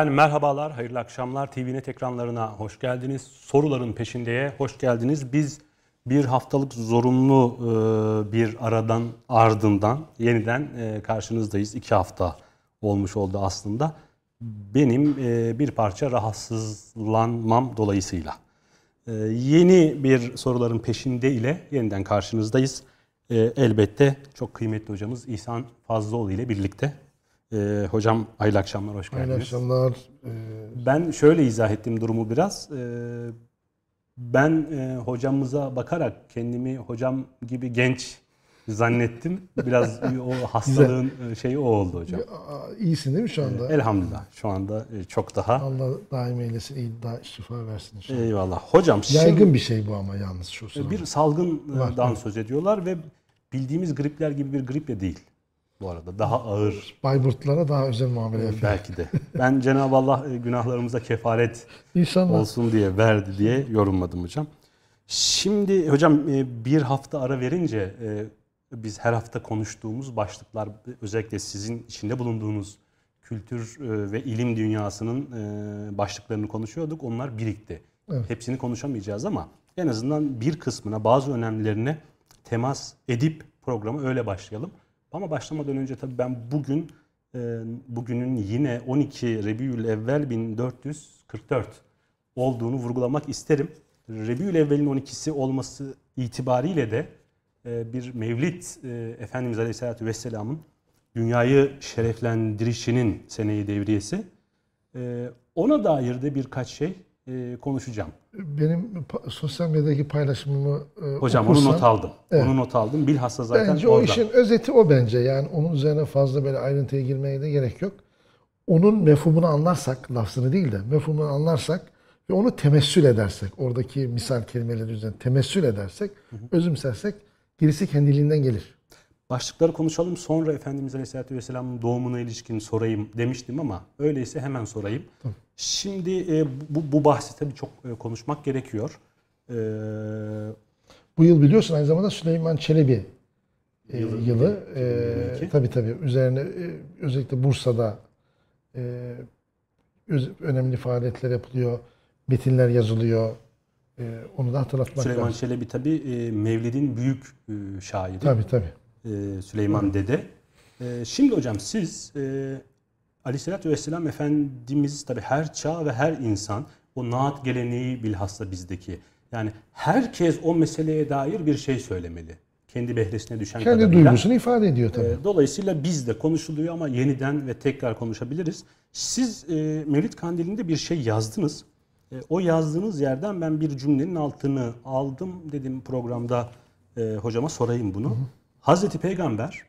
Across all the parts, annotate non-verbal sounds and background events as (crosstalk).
Efendim merhabalar, hayırlı akşamlar. TVNet ekranlarına hoş geldiniz. Soruların peşindeye hoş geldiniz. Biz bir haftalık zorunlu e, bir aradan ardından yeniden e, karşınızdayız. İki hafta olmuş oldu aslında. Benim e, bir parça rahatsızlanmam dolayısıyla. Yeni bir soruların peşinde ile yeniden karşınızdayız. Elbette çok kıymetli hocamız İhsan Fazlıoğlu ile birlikte ee, hocam hayırlı akşamlar, hoş geldiniz. Hayırlı akşamlar. Ee... Ben şöyle izah ettim durumu biraz. Ee, ben e, hocamıza bakarak kendimi hocam gibi genç zannettim. Biraz (laughs) o hastalığın e, şeyi o oldu hocam. İyisin değil mi şu anda? Ee, elhamdülillah. Şu anda e, çok daha. Allah daim eylesin, iyi daha şifa versin inşallah. Eyvallah. Hocam Yaygın şimdi, bir şey bu ama yalnız şu sıra. Bir salgından söz ediyorlar ve bildiğimiz gripler gibi bir griple değil bu arada. Daha ağır. Bayburtlara daha özel muamele yapıyor. Belki de. Ben Cenab-ı Allah e, günahlarımıza kefaret İnşallah. olsun diye verdi diye yorumladım hocam. Şimdi hocam e, bir hafta ara verince e, biz her hafta konuştuğumuz başlıklar özellikle sizin içinde bulunduğunuz kültür ve ilim dünyasının başlıklarını konuşuyorduk. Onlar birikti. Evet. Hepsini konuşamayacağız ama en azından bir kısmına bazı önemlilerine temas edip programı öyle başlayalım. Ama başlamadan önce tabii ben bugün e, bugünün yine 12 Rebiül Evvel 1444 olduğunu vurgulamak isterim. Rebiül Evvel'in 12'si olması itibariyle de e, bir Mevlid e, Efendimiz Aleyhisselatü Vesselam'ın dünyayı şereflendirişinin seneyi devriyesi. Ona dair de birkaç şey e, konuşacağım. Benim sosyal medyadaki paylaşımımı e, Hocam okursan, onu not aldım. Evet. Onu not aldım. Bilhassa zaten Bence o işin özeti o bence. Yani onun üzerine fazla böyle ayrıntıya girmeye de gerek yok. Onun mefhumunu anlarsak, lafzını değil de mefhumunu anlarsak ve onu temessül edersek, oradaki misal kelimeleri üzerine temessül edersek, hı hı. özümsersek gerisi kendiliğinden gelir. Başlıkları konuşalım sonra Efendimiz Aleyhisselatü Vesselam'ın doğumuna ilişkin sorayım demiştim ama öyleyse hemen sorayım. Tamam. Şimdi e, bu, bu bahsi tabii çok e, konuşmak gerekiyor. E, bu yıl biliyorsun aynı zamanda Süleyman Çelebi e, yılı. yılı. E, tabii tabii üzerine e, özellikle Bursa'da e, öz, önemli faaliyetler yapılıyor. Metinler yazılıyor. E, onu da hatırlatmak Süleyman lazım. Çelebi tabii e, Mevlid'in büyük e, şairi. Tabii tabii. E, Süleyman Hı. Dede. E, şimdi hocam siz e, Aleyhisselatü Vesselam Efendimiz tabi her çağ ve her insan o naat geleneği bilhassa bizdeki. Yani herkes o meseleye dair bir şey söylemeli. Kendi behresine düşen Kendi kadarıyla. duygusunu ifade ediyor tabii. E, dolayısıyla bizde konuşuluyor ama yeniden ve tekrar konuşabiliriz. Siz e, Mevlid Kandili'nde bir şey yazdınız. E, o yazdığınız yerden ben bir cümlenin altını aldım dedim programda e, hocama sorayım bunu. Hı hı. Hazreti Peygamber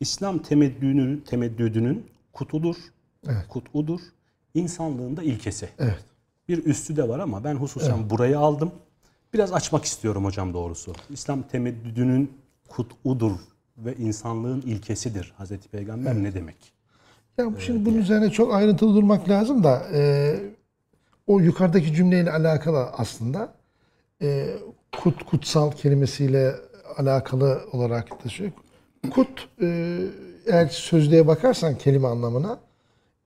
İslam temeddüdünün kutudur, evet. kutudur, insanlığın da ilkesi. Evet. Bir üstü de var ama ben hususen evet. burayı aldım. Biraz açmak istiyorum hocam doğrusu. İslam temeddüdünün kutudur ve insanlığın ilkesidir. Hazreti Peygamber evet. ne demek? Ya şimdi ee, bunun üzerine çok ayrıntılı durmak lazım da e, o yukarıdaki cümleyle alakalı aslında e, kut kutsal kelimesiyle alakalı olarak taşıyor. Kut e, eğer sözlüğe bakarsan kelime anlamına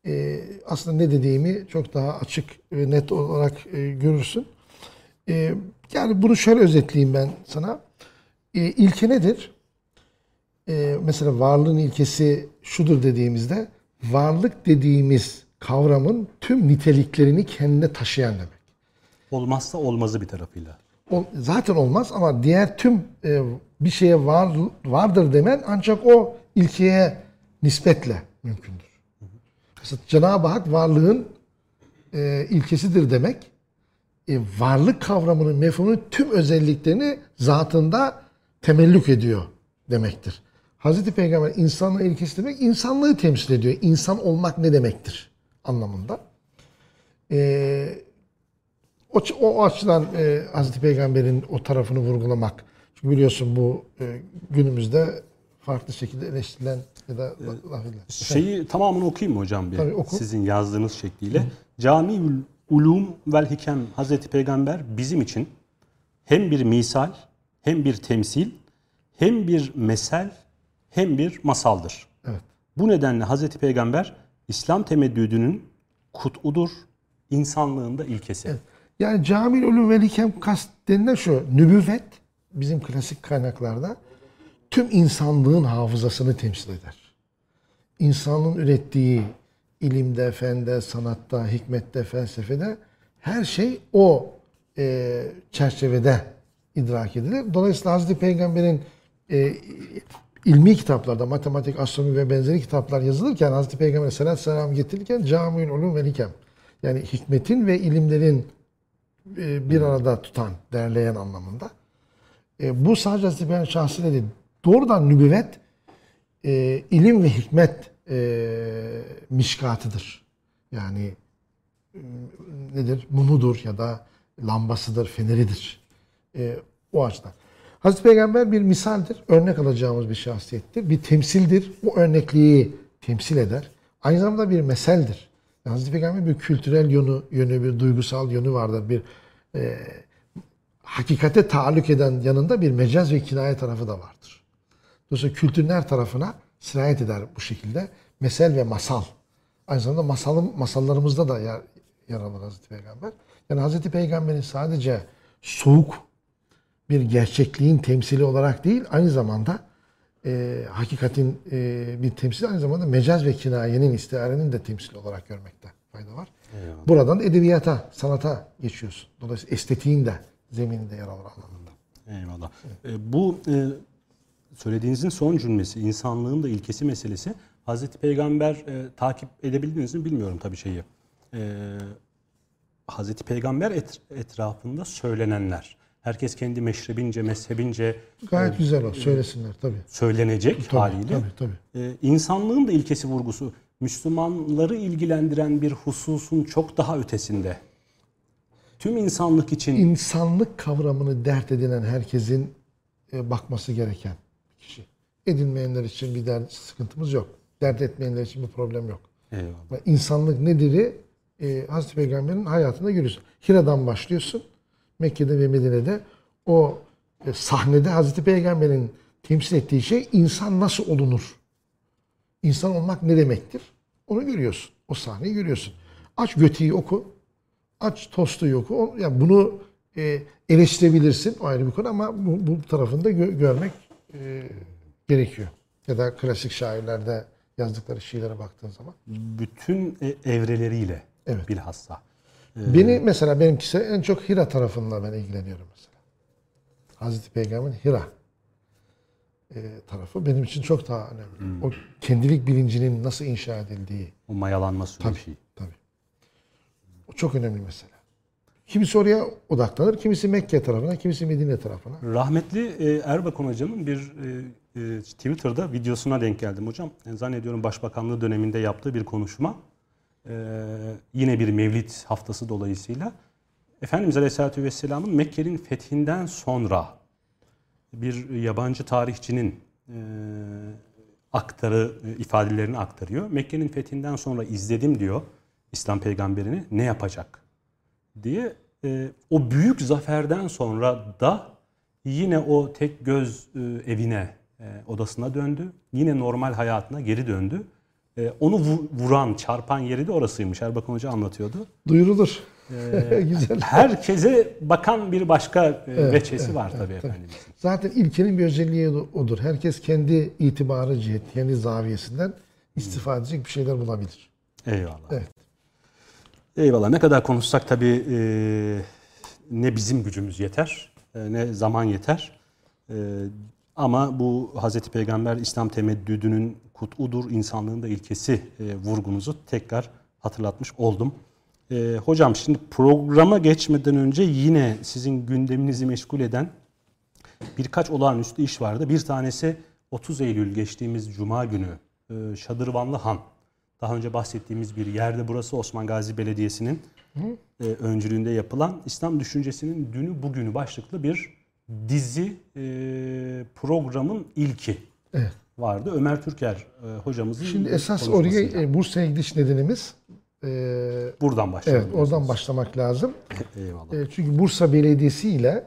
e, aslında ne dediğimi çok daha açık ve net olarak e, görürsün. E, yani bunu şöyle özetleyeyim ben sana. E, ilke nedir? E, mesela varlığın ilkesi şudur dediğimizde varlık dediğimiz kavramın tüm niteliklerini kendine taşıyan demek. Olmazsa olmazı bir tarafıyla. Zaten olmaz ama diğer tüm e, bir şeye var vardır demen ancak o ilkeye nispetle mümkündür. Mesela Cenab-ı Hak varlığın e, ilkesidir demek. E, varlık kavramının, mefhumunun tüm özelliklerini zatında temellük ediyor demektir. Hazreti Peygamber insanlığın ilkesi demek insanlığı temsil ediyor. İnsan olmak ne demektir anlamında. E, o, o açıdan e, Hazreti Peygamber'in o tarafını vurgulamak. Çünkü biliyorsun bu e, günümüzde farklı şekilde eleştirilen ya da ee, laf edilen. Şeyi tamamını okuyayım mı hocam bir? Tabii oku. Sizin yazdığınız şekliyle. Hı. Camiül Ulum vel Hikem Hazreti Peygamber bizim için hem bir misal, hem bir temsil, hem bir mesel, hem bir masaldır. Evet. Bu nedenle Hazreti Peygamber İslam temeddüdünün kut'udur, insanlığın da ilkesi. Evet. Yani camil ulum vel hikem kast denilen şu. Nübüvvet bizim klasik kaynaklarda tüm insanlığın hafızasını temsil eder. İnsanlığın ürettiği ilimde, fende, sanatta, hikmette, felsefede her şey o e, çerçevede idrak edilir. Dolayısıyla Hazreti Peygamber'in e, ilmi kitaplarda, matematik, astronomi ve benzeri kitaplar yazılırken Hazreti Peygamber Aleyhisselatü Vesselam getirirken Camiül Ulum ve yani hikmetin ve ilimlerin bir arada tutan, derleyen anlamında. E, bu sadece Peygamber şahsıyla değil. Doğrudan nübüvvet e, ilim ve hikmet e, mişkatıdır. Yani e, nedir? Mumudur ya da lambasıdır, feneridir. E, o açıdan. Hazreti Peygamber bir misaldir. Örnek alacağımız bir şahsiyettir. Bir temsildir. O örnekliği temsil eder. Aynı zamanda bir meseldir. Hazreti Peygamber bir kültürel yönü, yönü, bir duygusal yönü vardır. Bir e, hakikate taalluk eden yanında bir mecaz ve kinaye tarafı da vardır. Dolayısıyla kültürün her tarafına sirayet eder bu şekilde. Mesel ve masal. Aynı zamanda masalım, masallarımızda da yer, yer alır Hazreti Peygamber. Yani Hazreti Peygamber'in sadece soğuk bir gerçekliğin temsili olarak değil, aynı zamanda e, hakikatin e, bir temsili, aynı zamanda mecaz ve kinayenin, istiarenin de temsili olarak görmekte fayda var. Eyvallah. Buradan edebiyata, sanata geçiyorsun. Dolayısıyla estetiğin de zemininde yer alır anlamında. Eyvallah. Evet. E, bu e, söylediğinizin son cümlesi, insanlığın da ilkesi meselesi. Hazreti Peygamber e, takip edebildiniz mi bilmiyorum tabii şeyi. E, Hazreti Peygamber et, etrafında söylenenler. Herkes kendi meşrebince, mezhebince gayet e, güzel o söylesinler tabii. Söylenecek tabii, haliyle. Tabii tabii. E, insanlığın da ilkesi vurgusu Müslümanları ilgilendiren bir hususun çok daha ötesinde. Tüm insanlık için insanlık kavramını dert edinen herkesin e, bakması gereken kişi. Edinmeyenler için bir dert, sıkıntımız yok. Dert etmeyenler için bir problem yok. Eyvallah. İnsanlık nedir'i e, Hazreti Peygamber'in hayatında görüyorsun. Hira'dan başlıyorsun. Mekke'de ve Medine'de o e, sahnede Hazreti Peygamber'in temsil ettiği şey insan nasıl olunur? İnsan olmak ne demektir? Onu görüyorsun. O sahneyi görüyorsun. Aç Göti'yi oku. Aç Tolstoy'u oku. Yani bunu e, eleştirebilirsin. O ayrı bir konu ama bu, bu tarafını da gö- görmek e, gerekiyor. Ya da klasik şairlerde yazdıkları şiirlere baktığın zaman. Bütün e, evreleriyle evet. bilhassa. Ee, Beni mesela benimkisi en çok Hira tarafında ben ilgileniyorum mesela. Hazreti Peygamber'in Hira e, tarafı benim için çok daha önemli. Hmm. O kendilik bilincinin nasıl inşa edildiği. O mayalanma süreci. Tabii, tabii. O çok önemli mesela. Kimisi oraya odaklanır, kimisi Mekke tarafına, kimisi Medine tarafına. Rahmetli e, Erbakan Hocam'ın bir e, Twitter'da videosuna denk geldim hocam. Zannediyorum Başbakanlığı döneminde yaptığı bir konuşma. Ee, yine bir Mevlid haftası dolayısıyla Efendimiz Aleyhisselatü Vesselam'ın Mekke'nin fethinden sonra bir yabancı tarihçinin e, aktarı e, ifadelerini aktarıyor. Mekke'nin fethinden sonra izledim diyor İslam peygamberini ne yapacak diye. E, o büyük zaferden sonra da yine o tek göz evine, odasına döndü. Yine normal hayatına geri döndü. E, onu vuran, çarpan yeri de orasıymış. Erbakan Hoca anlatıyordu. Duyurulur. Ee, (laughs) Güzel. Herkese bakan bir başka e, evet, veçesi evet, var tabii evet, Efendimizin. Zaten ilkenin bir özelliği odur. Herkes kendi itibarı cihet, kendi zaviyesinden istifade edecek bir şeyler bulabilir. Eyvallah. Evet. Eyvallah. Ne kadar konuşsak tabii e, ne bizim gücümüz yeter, e, ne zaman yeter. E, ama bu Hazreti Peygamber İslam temeddüdünün kut'udur, insanlığın da ilkesi e, vurgunuzu tekrar hatırlatmış oldum. E, hocam şimdi programa geçmeden önce yine sizin gündeminizi meşgul eden birkaç olağanüstü iş vardı. Bir tanesi 30 Eylül geçtiğimiz Cuma günü e, Şadırvanlı Han. Daha önce bahsettiğimiz bir yerde burası Osman Gazi Belediyesi'nin e, öncülüğünde yapılan İslam düşüncesinin dünü bugünü başlıklı bir dizi e, programın ilki. Evet vardı. Ömer Türker e, hocamızın Şimdi esas oraya e, Bursa'ya gidiş nedenimiz e, buradan başlamak. Evet, oradan başlamak lazım. (laughs) Eyvallah. E, çünkü Bursa Belediyesi ile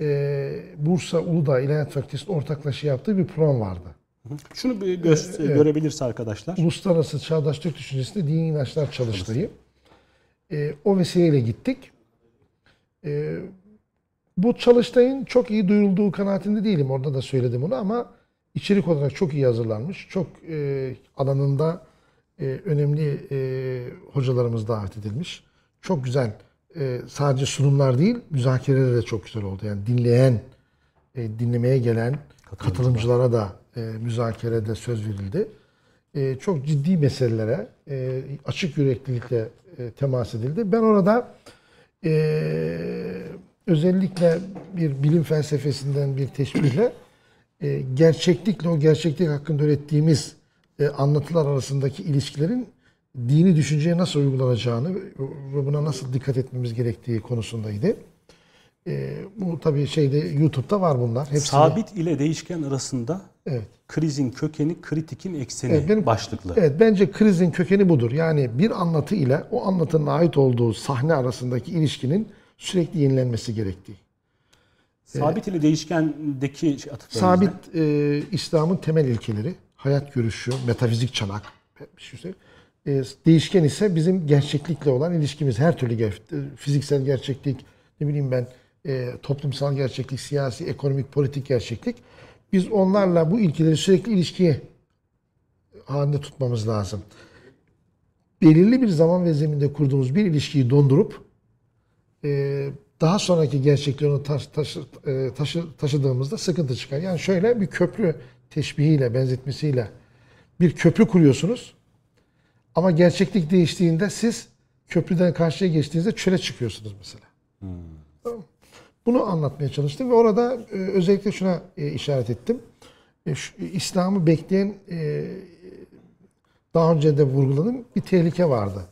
e, Bursa Uludağ İlahiyat Fakültesi'nin ortaklaşa yaptığı bir program vardı. Şunu bir gö- evet. görebilirse arkadaşlar. Uluslararası Çağdaş Türk Düşüncesi'nde Dini İnançlar Çalıştayı. E, o vesileyle gittik. E, bu çalıştayın çok iyi duyulduğu kanaatinde değilim. Orada da söyledim onu ama içerik olarak çok iyi hazırlanmış. Çok e, alanında e, önemli e, hocalarımız davet edilmiş. Çok güzel e, sadece sunumlar değil müzakereler de çok güzel oldu. Yani dinleyen, e, dinlemeye gelen katılımcılara da e, müzakerede söz verildi. E, çok ciddi meselelere e, açık yüreklilikle e, temas edildi. Ben orada e, özellikle bir bilim felsefesinden bir teşbihle e, gerçeklikle o gerçeklik hakkında ürettiğimiz e, anlatılar arasındaki ilişkilerin dini düşünceye nasıl uygulanacağını ve buna nasıl dikkat etmemiz gerektiği konusundaydı. E, bu tabii şeyde YouTube'da var bunlar. Hepsini, Sabit ile değişken arasında Evet. krizin kökeni, kritikin ekseni Evet, benim- başlıklı. Evet bence krizin kökeni budur. Yani bir anlatı ile o anlatının ait olduğu sahne arasındaki ilişkinin sürekli yenilenmesi gerektiği. Sabit ile değişkendeki şey Sabit e, İslam'ın temel ilkeleri, hayat görüşü, metafizik çanak, bir şey. E, değişken ise bizim gerçeklikle olan ilişkimiz. Her türlü ger- e, fiziksel gerçeklik, ne bileyim ben e, toplumsal gerçeklik, siyasi, ekonomik, politik gerçeklik. Biz onlarla bu ilkeleri sürekli ilişkiye halinde tutmamız lazım. Belirli bir zaman ve zeminde kurduğumuz bir ilişkiyi dondurup e, daha sonraki gerçekliği onu taş, taşı, e, taşı, taşıdığımızda sıkıntı çıkar. Yani şöyle bir köprü teşbihiyle, benzetmesiyle bir köprü kuruyorsunuz. Ama gerçeklik değiştiğinde siz köprüden karşıya geçtiğinizde çöle çıkıyorsunuz mesela. Tamam mı? Bunu anlatmaya çalıştım ve orada e, özellikle şuna e, işaret ettim. İslam'ı bekleyen daha önce de vurguladım bir tehlike vardı.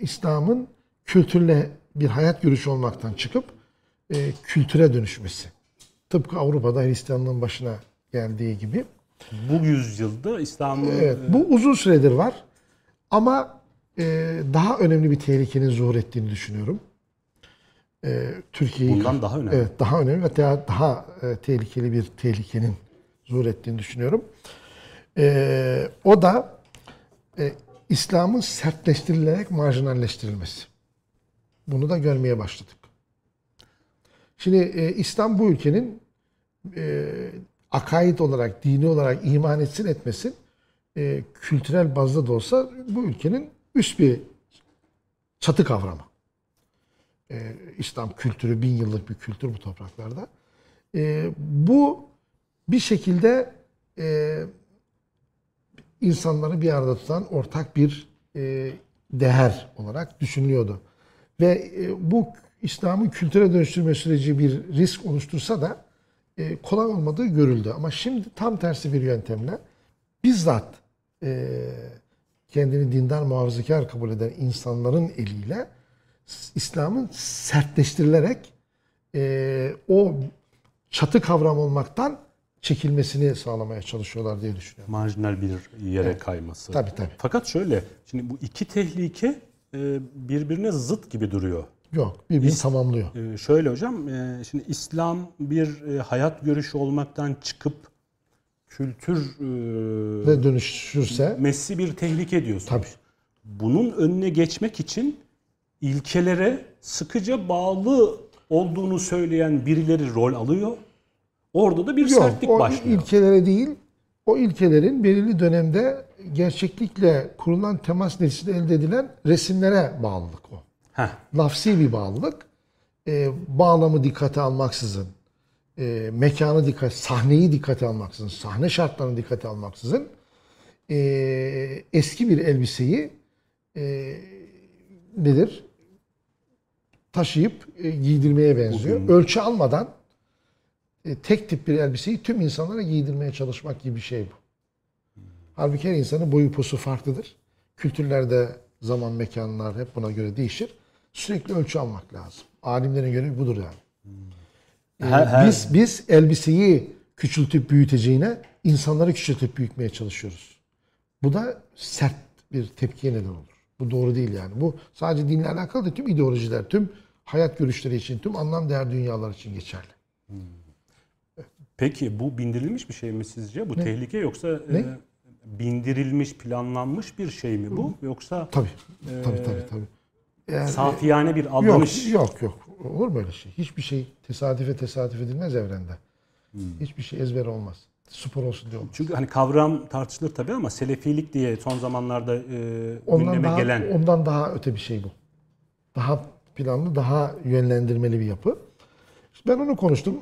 İslam'ın kültürle bir hayat görüşü olmaktan çıkıp e, kültüre dönüşmesi. Tıpkı Avrupa'da Hristiyanlığın başına geldiği gibi. Bu yüzyılda İslam'ı Evet, bu uzun süredir var. Ama e, daha önemli bir tehlikenin zuhur ettiğini düşünüyorum. E, Türkiye'yi bundan daha önemli. Evet, daha önemli ve daha, daha e, tehlikeli bir tehlikenin zuhur ettiğini düşünüyorum. E, o da e, İslam'ın sertleştirilerek marjinalleştirilmesi. Bunu da görmeye başladık. Şimdi e, İslam bu ülkenin e, akaid olarak, dini olarak iman etsin etmesin e, kültürel bazda da olsa bu ülkenin üst bir çatı kavramı. E, İslam kültürü bin yıllık bir kültür bu topraklarda. E, bu bir şekilde e, insanları bir arada tutan ortak bir e, değer olarak düşünülüyordu. Ve e, bu İslam'ın kültüre dönüştürme süreci bir risk oluştursa da e, kolay olmadığı görüldü. Ama şimdi tam tersi bir yöntemle bizzat e, kendini dindar muhafazakar kabul eden insanların eliyle İslam'ın sertleştirilerek o çatı kavram olmaktan çekilmesini sağlamaya çalışıyorlar diye düşünüyorum. marjinal bir yere kayması. Tabii, tabii. Fakat şöyle, şimdi bu iki tehlike birbirine zıt gibi duruyor. Yok, birbirini tamamlıyor. E, şöyle hocam, e, şimdi İslam bir e, hayat görüşü olmaktan çıkıp kültür e, Ve dönüşürse messi bir tehlike diyorsunuz. Tabii. Bunun önüne geçmek için ilkelere sıkıca bağlı olduğunu söyleyen birileri rol alıyor. Orada da bir Yok, sertlik o başlıyor. ilkelere değil, o ilkelerin belirli dönemde gerçeklikle kurulan temas neticesinde elde edilen resimlere bağlılık o. Heh. Lafsi bir bağlılık. Ee, bağlamı dikkate almaksızın, e, mekanı dikkat, sahneyi dikkate almaksızın, sahne şartlarını dikkate almaksızın e, eski bir elbiseyi e, nedir? Taşıyıp e, giydirmeye benziyor. Ölçü almadan e, tek tip bir elbiseyi tüm insanlara giydirmeye çalışmak gibi bir şey bu. Halbuki her insanın boyu posu farklıdır. Kültürlerde zaman, mekanlar hep buna göre değişir. Sürekli ölçü almak lazım. Alimlerin görevi budur yani. Ee, Her- her- Biz biz elbiseyi küçültüp büyüteceğine insanları küçültüp büyütmeye çalışıyoruz. Bu da sert bir tepkiye neden olur. Bu doğru değil yani. Bu sadece dinle alakalı değil. Tüm ideolojiler, tüm hayat görüşleri için, tüm anlam değer dünyalar için geçerli. Peki bu bindirilmiş bir şey mi sizce? Bu tehlike yoksa e, Ne? Bindirilmiş, planlanmış bir şey mi bu? Yoksa Tabii. Ee, Tabii tabii tabii. Yani, Safiyane bir aldanış. Yok yok yok. Olur mu öyle şey? Hiçbir şey tesadüfe tesadüf edilmez evrende. Hmm. Hiçbir şey ezber olmaz. Spor olsun diyor. Çünkü hani kavram tartışılır tabii ama selefilik diye son zamanlarda e, ondan gündeme daha, gelen. Ondan daha öte bir şey bu. Daha planlı, daha yönlendirmeli bir yapı. Ben onu konuştum.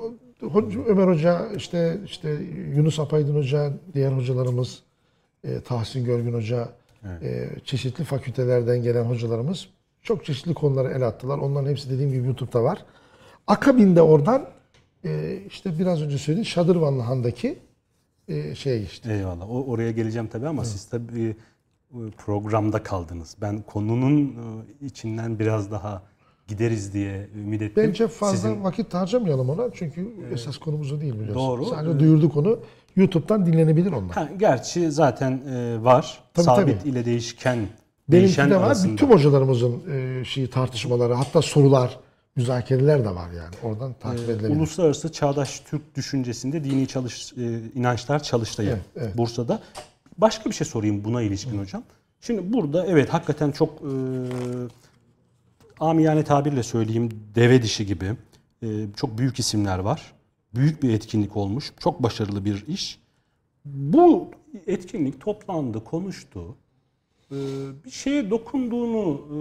Ömer Hoca, işte işte Yunus Apaydın Hoca, diğer hocalarımız, e, Tahsin Görgün Hoca, evet. e, çeşitli fakültelerden gelen hocalarımız çok çeşitli konuları el attılar. Onların hepsi dediğim gibi YouTube'da var. Akabinde oradan e, işte biraz önce söylediğim Şadırvanlı Han'daki e, şeye geçti. Eyvallah. O, oraya geleceğim tabii ama evet. siz tabii e, programda kaldınız. Ben konunun e, içinden biraz daha gideriz diye ümit ettim. Bence fazla Sizin... vakit harcamayalım ona çünkü evet. esas konumuz o değil biliyorsun. Doğru. Sadece duyurduk onu. YouTube'dan dinlenebilir onlar. Ha, gerçi zaten e, var. Tabii, Sabit tabii. ile değişken Benimki de var. Arasında. Bütün hocalarımızın e, şeyi tartışmaları hatta sorular müzakereler de var yani. Oradan takip ee, edilebilir. Uluslararası Çağdaş Türk Düşüncesinde Dini çalış, e, inançlar çalıştayı evet, evet. Bursa'da. Başka bir şey sorayım buna ilişkin evet. hocam. Şimdi burada evet hakikaten çok e, amiyane tabirle söyleyeyim deve dişi gibi e, çok büyük isimler var. Büyük bir etkinlik olmuş. Çok başarılı bir iş. Bu etkinlik toplandı, konuştu. E, bir şeye dokunduğunu e,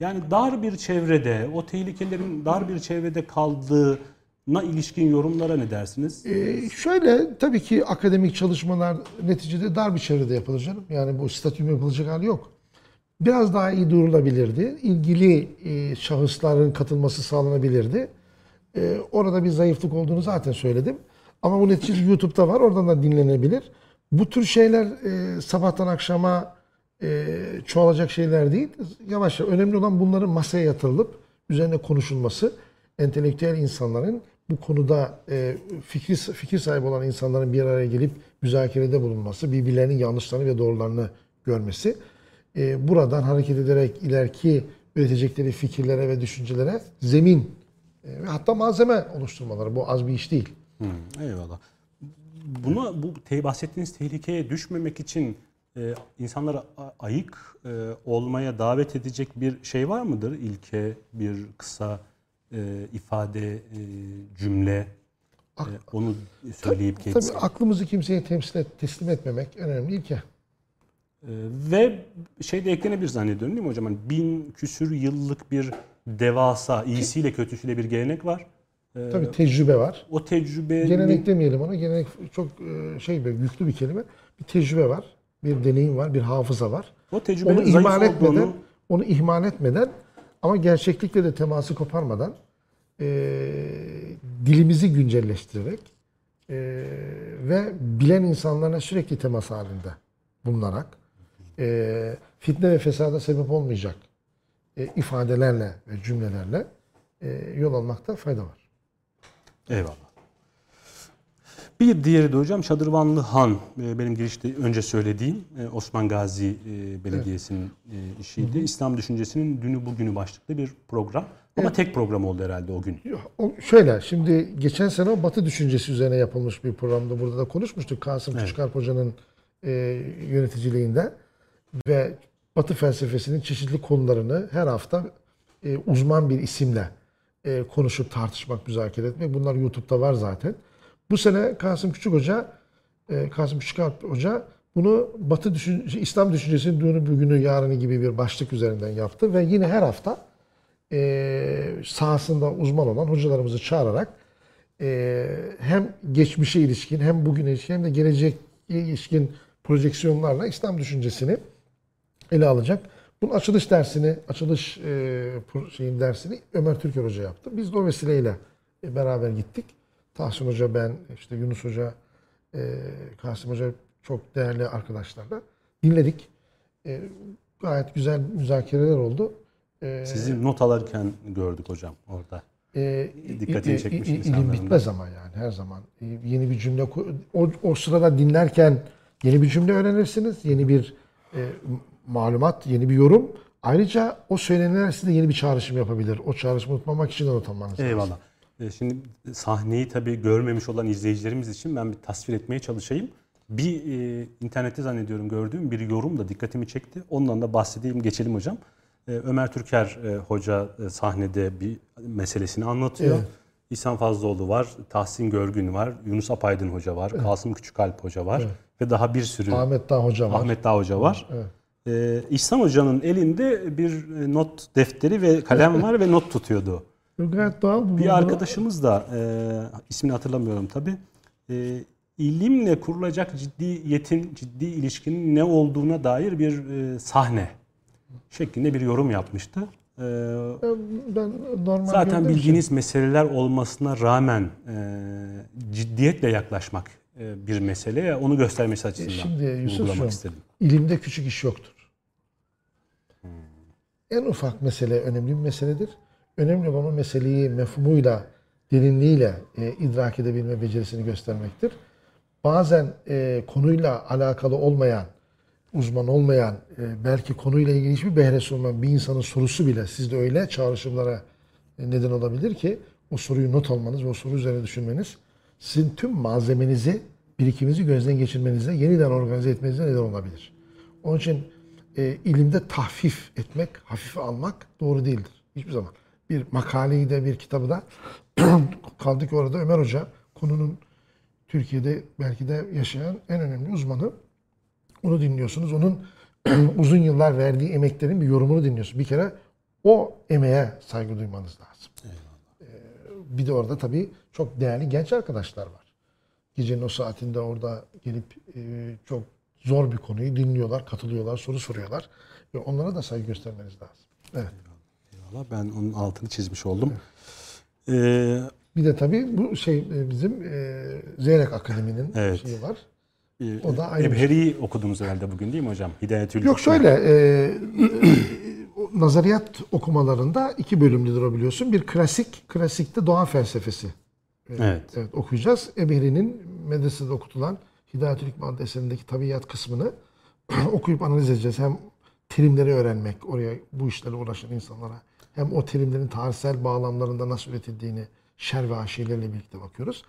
yani dar bir çevrede, o tehlikelerin dar bir çevrede kaldığına ilişkin yorumlara ne dersiniz? Ee, şöyle tabii ki akademik çalışmalar neticede dar bir çevrede yapılır canım. Yani bu statüm yapılacak hali yok. Biraz daha iyi durulabilirdi. İlgili e, şahısların katılması sağlanabilirdi. E, orada bir zayıflık olduğunu zaten söyledim. Ama bu neticede YouTube'da var. Oradan da dinlenebilir. Bu tür şeyler e, sabahtan akşama e, çoğalacak şeyler değil. Yavaş yavaş önemli olan bunların masaya yatırılıp üzerine konuşulması. Entelektüel insanların bu konuda e, fikir, fikir sahibi olan insanların bir araya gelip müzakerede bulunması, birbirlerinin yanlışlarını ve doğrularını görmesi. E, buradan hareket ederek ileriki üretecekleri fikirlere ve düşüncelere zemin ve hatta malzeme oluşturmaları. Bu az bir iş değil. Hmm, eyvallah. Buna bu te bahsettiğiniz tehlikeye düşmemek için e, insanlara ayık e, olmaya davet edecek bir şey var mıdır? İlke, bir kısa e, ifade, e, cümle e, onu söyleyip tabii, tabii aklımızı kimseye temsil et, teslim etmemek önemli ilke. E, ve şey de eklenebilir zannediyorum değil mi hocam? Yani bin küsür yıllık bir devasa, iyisiyle kötüsüyle bir gelenek var. E, tabii tecrübe var. O tecrübe... Gelenek demeyelim ona. Gelenek çok e, şey bir yüklü bir kelime. Bir tecrübe var bir deneyim var, bir hafıza var. O onu ihmal etmeden, olduğunu... onu ihmal etmeden ama gerçeklikle de teması koparmadan e, dilimizi güncelleştirerek e, ve bilen insanlarla sürekli temas halinde bulunarak e, fitne ve fesada sebep olmayacak e, ifadelerle ve cümlelerle e, yol almakta fayda var. Eyvallah. Bir diğeri de hocam Şadırvanlı Han. E, benim girişte önce söylediğim Osman Gazi Belediyesi'nin evet. işiydi. Hı hı. İslam Düşüncesi'nin Dünü Bugünü başlıklı bir program. Ama evet. tek program oldu herhalde o gün. Şöyle şimdi geçen sene Batı Düşüncesi üzerine yapılmış bir programda burada da konuşmuştuk. Kasım evet. Küçükalp Hoca'nın e, yöneticiliğinde ve Batı felsefesinin çeşitli konularını her hafta e, uzman bir isimle e, konuşup tartışmak, müzakere etmek. Bunlar YouTube'da var zaten. Bu sene Kasım Küçük Hoca, e, Kasım Küçük Hoca bunu Batı düşün, şey, İslam düşüncesinin dünü bugünü yarını gibi bir başlık üzerinden yaptı ve yine her hafta e, sahasında uzman olan hocalarımızı çağırarak e, hem geçmişe ilişkin hem bugüne ilişkin hem de geleceğe ilişkin projeksiyonlarla İslam düşüncesini ele alacak. Bunun açılış dersini, açılış e, şeyin dersini Ömer Türker Hoca yaptı. Biz de o vesileyle beraber gittik. Tahsin Hoca, ben, işte Yunus Hoca, e, Kasım Hoca çok değerli arkadaşlarla dinledik. E, gayet güzel müzakereler oldu. E, Sizi not alırken gördük hocam orada. E, Dikkatini çekmiş e, İlim bitmez ama yani her zaman. E, yeni bir cümle, o, o sırada dinlerken yeni bir cümle öğrenirsiniz. Yeni bir e, malumat, yeni bir yorum. Ayrıca o söylenenler size yeni bir çağrışım yapabilir. O çağrışımı unutmamak için de not almanız lazım. Eyvallah. E, şimdi sahneyi tabii görmemiş olan izleyicilerimiz için ben bir tasvir etmeye çalışayım. Bir e, internette zannediyorum gördüğüm bir yorum da dikkatimi çekti. Ondan da bahsedeyim geçelim hocam. E, Ömer Türker e, hoca e, sahnede bir meselesini anlatıyor. Evet. İhsan Fazlıoğlu var, Tahsin Görgün var, Yunus Apaydın hoca var, Kasım Küçükalp hoca var ve daha bir sürü Ahmet Dağ Hoca var. Ahmet Dağ hoca var. Evet. E, İhsan hocanın elinde bir e, not defteri ve kalem var ve not tutuyordu. (laughs) Gayet doğal. Bir arkadaşımız da e, ismini hatırlamıyorum tabi. E, ilimle kurulacak ciddiyetin, ciddi ilişkinin ne olduğuna dair bir e, sahne şeklinde bir yorum yapmıştı. E, Ben normal zaten bildiğiniz meseleler olmasına rağmen e, ciddiyetle yaklaşmak e, bir meseleye onu göstermesi açısından şimdi Yusuf'cum, vurgulamak istedim. İlimde küçük iş yoktur. En ufak mesele önemli bir meseledir. Önemli olan o meseleyi mefhumuyla, derinliğiyle e, idrak edebilme becerisini göstermektir. Bazen e, konuyla alakalı olmayan, uzman olmayan, e, belki konuyla ilgili hiçbir behresi olmayan bir insanın sorusu bile sizde öyle çağrışımlara e, neden olabilir ki o soruyu not almanız ve o soru üzerine düşünmeniz sizin tüm malzemenizi, birikiminizi gözden geçirmenize, yeniden organize etmenize neden olabilir. Onun için e, ilimde tahfif etmek, hafife almak doğru değildir. Hiçbir zaman. Bir makaleyi de bir kitabı da (clears throat) kaldı ki orada Ömer Hoca konunun Türkiye'de belki de yaşayan en önemli uzmanı. Onu dinliyorsunuz. Onun (clears throat) uzun yıllar verdiği emeklerin bir yorumunu dinliyorsunuz. Bir kere o emeğe saygı duymanız lazım. Ee, Bir de orada tabii çok değerli genç arkadaşlar var. Gecenin o saatinde orada gelip e, çok zor bir konuyu dinliyorlar, katılıyorlar, soru soruyorlar. Ve onlara da saygı göstermeniz lazım. Evet. Eyvallah, Ben onun altını çizmiş oldum. E, Bir de tabii bu şey e, bizim e, Zeyrek Akademi'nin Evet. şeyi var. e, O da ayrı bir Ebheri'yi okudunuz herhalde bugün değil mi hocam? Hidayetül Yok şöyle, e, o nazariyat okumalarında iki bölümlüdür o biliyorsun. Bir klasik, klasikte doğa felsefesi Evet. evet, okuyacağız. Eberi'nin medresede okutulan Hidayetül Hikme adlı eserindeki tabiat kısmını (clears throat) okuyup analiz edeceğiz. Hem terimleri öğrenmek, oraya bu işlerle uğraşan insanlara hem o terimlerin tarihsel bağlamlarında nasıl üretildiğini şer ve haşiyelerle birlikte bakıyoruz.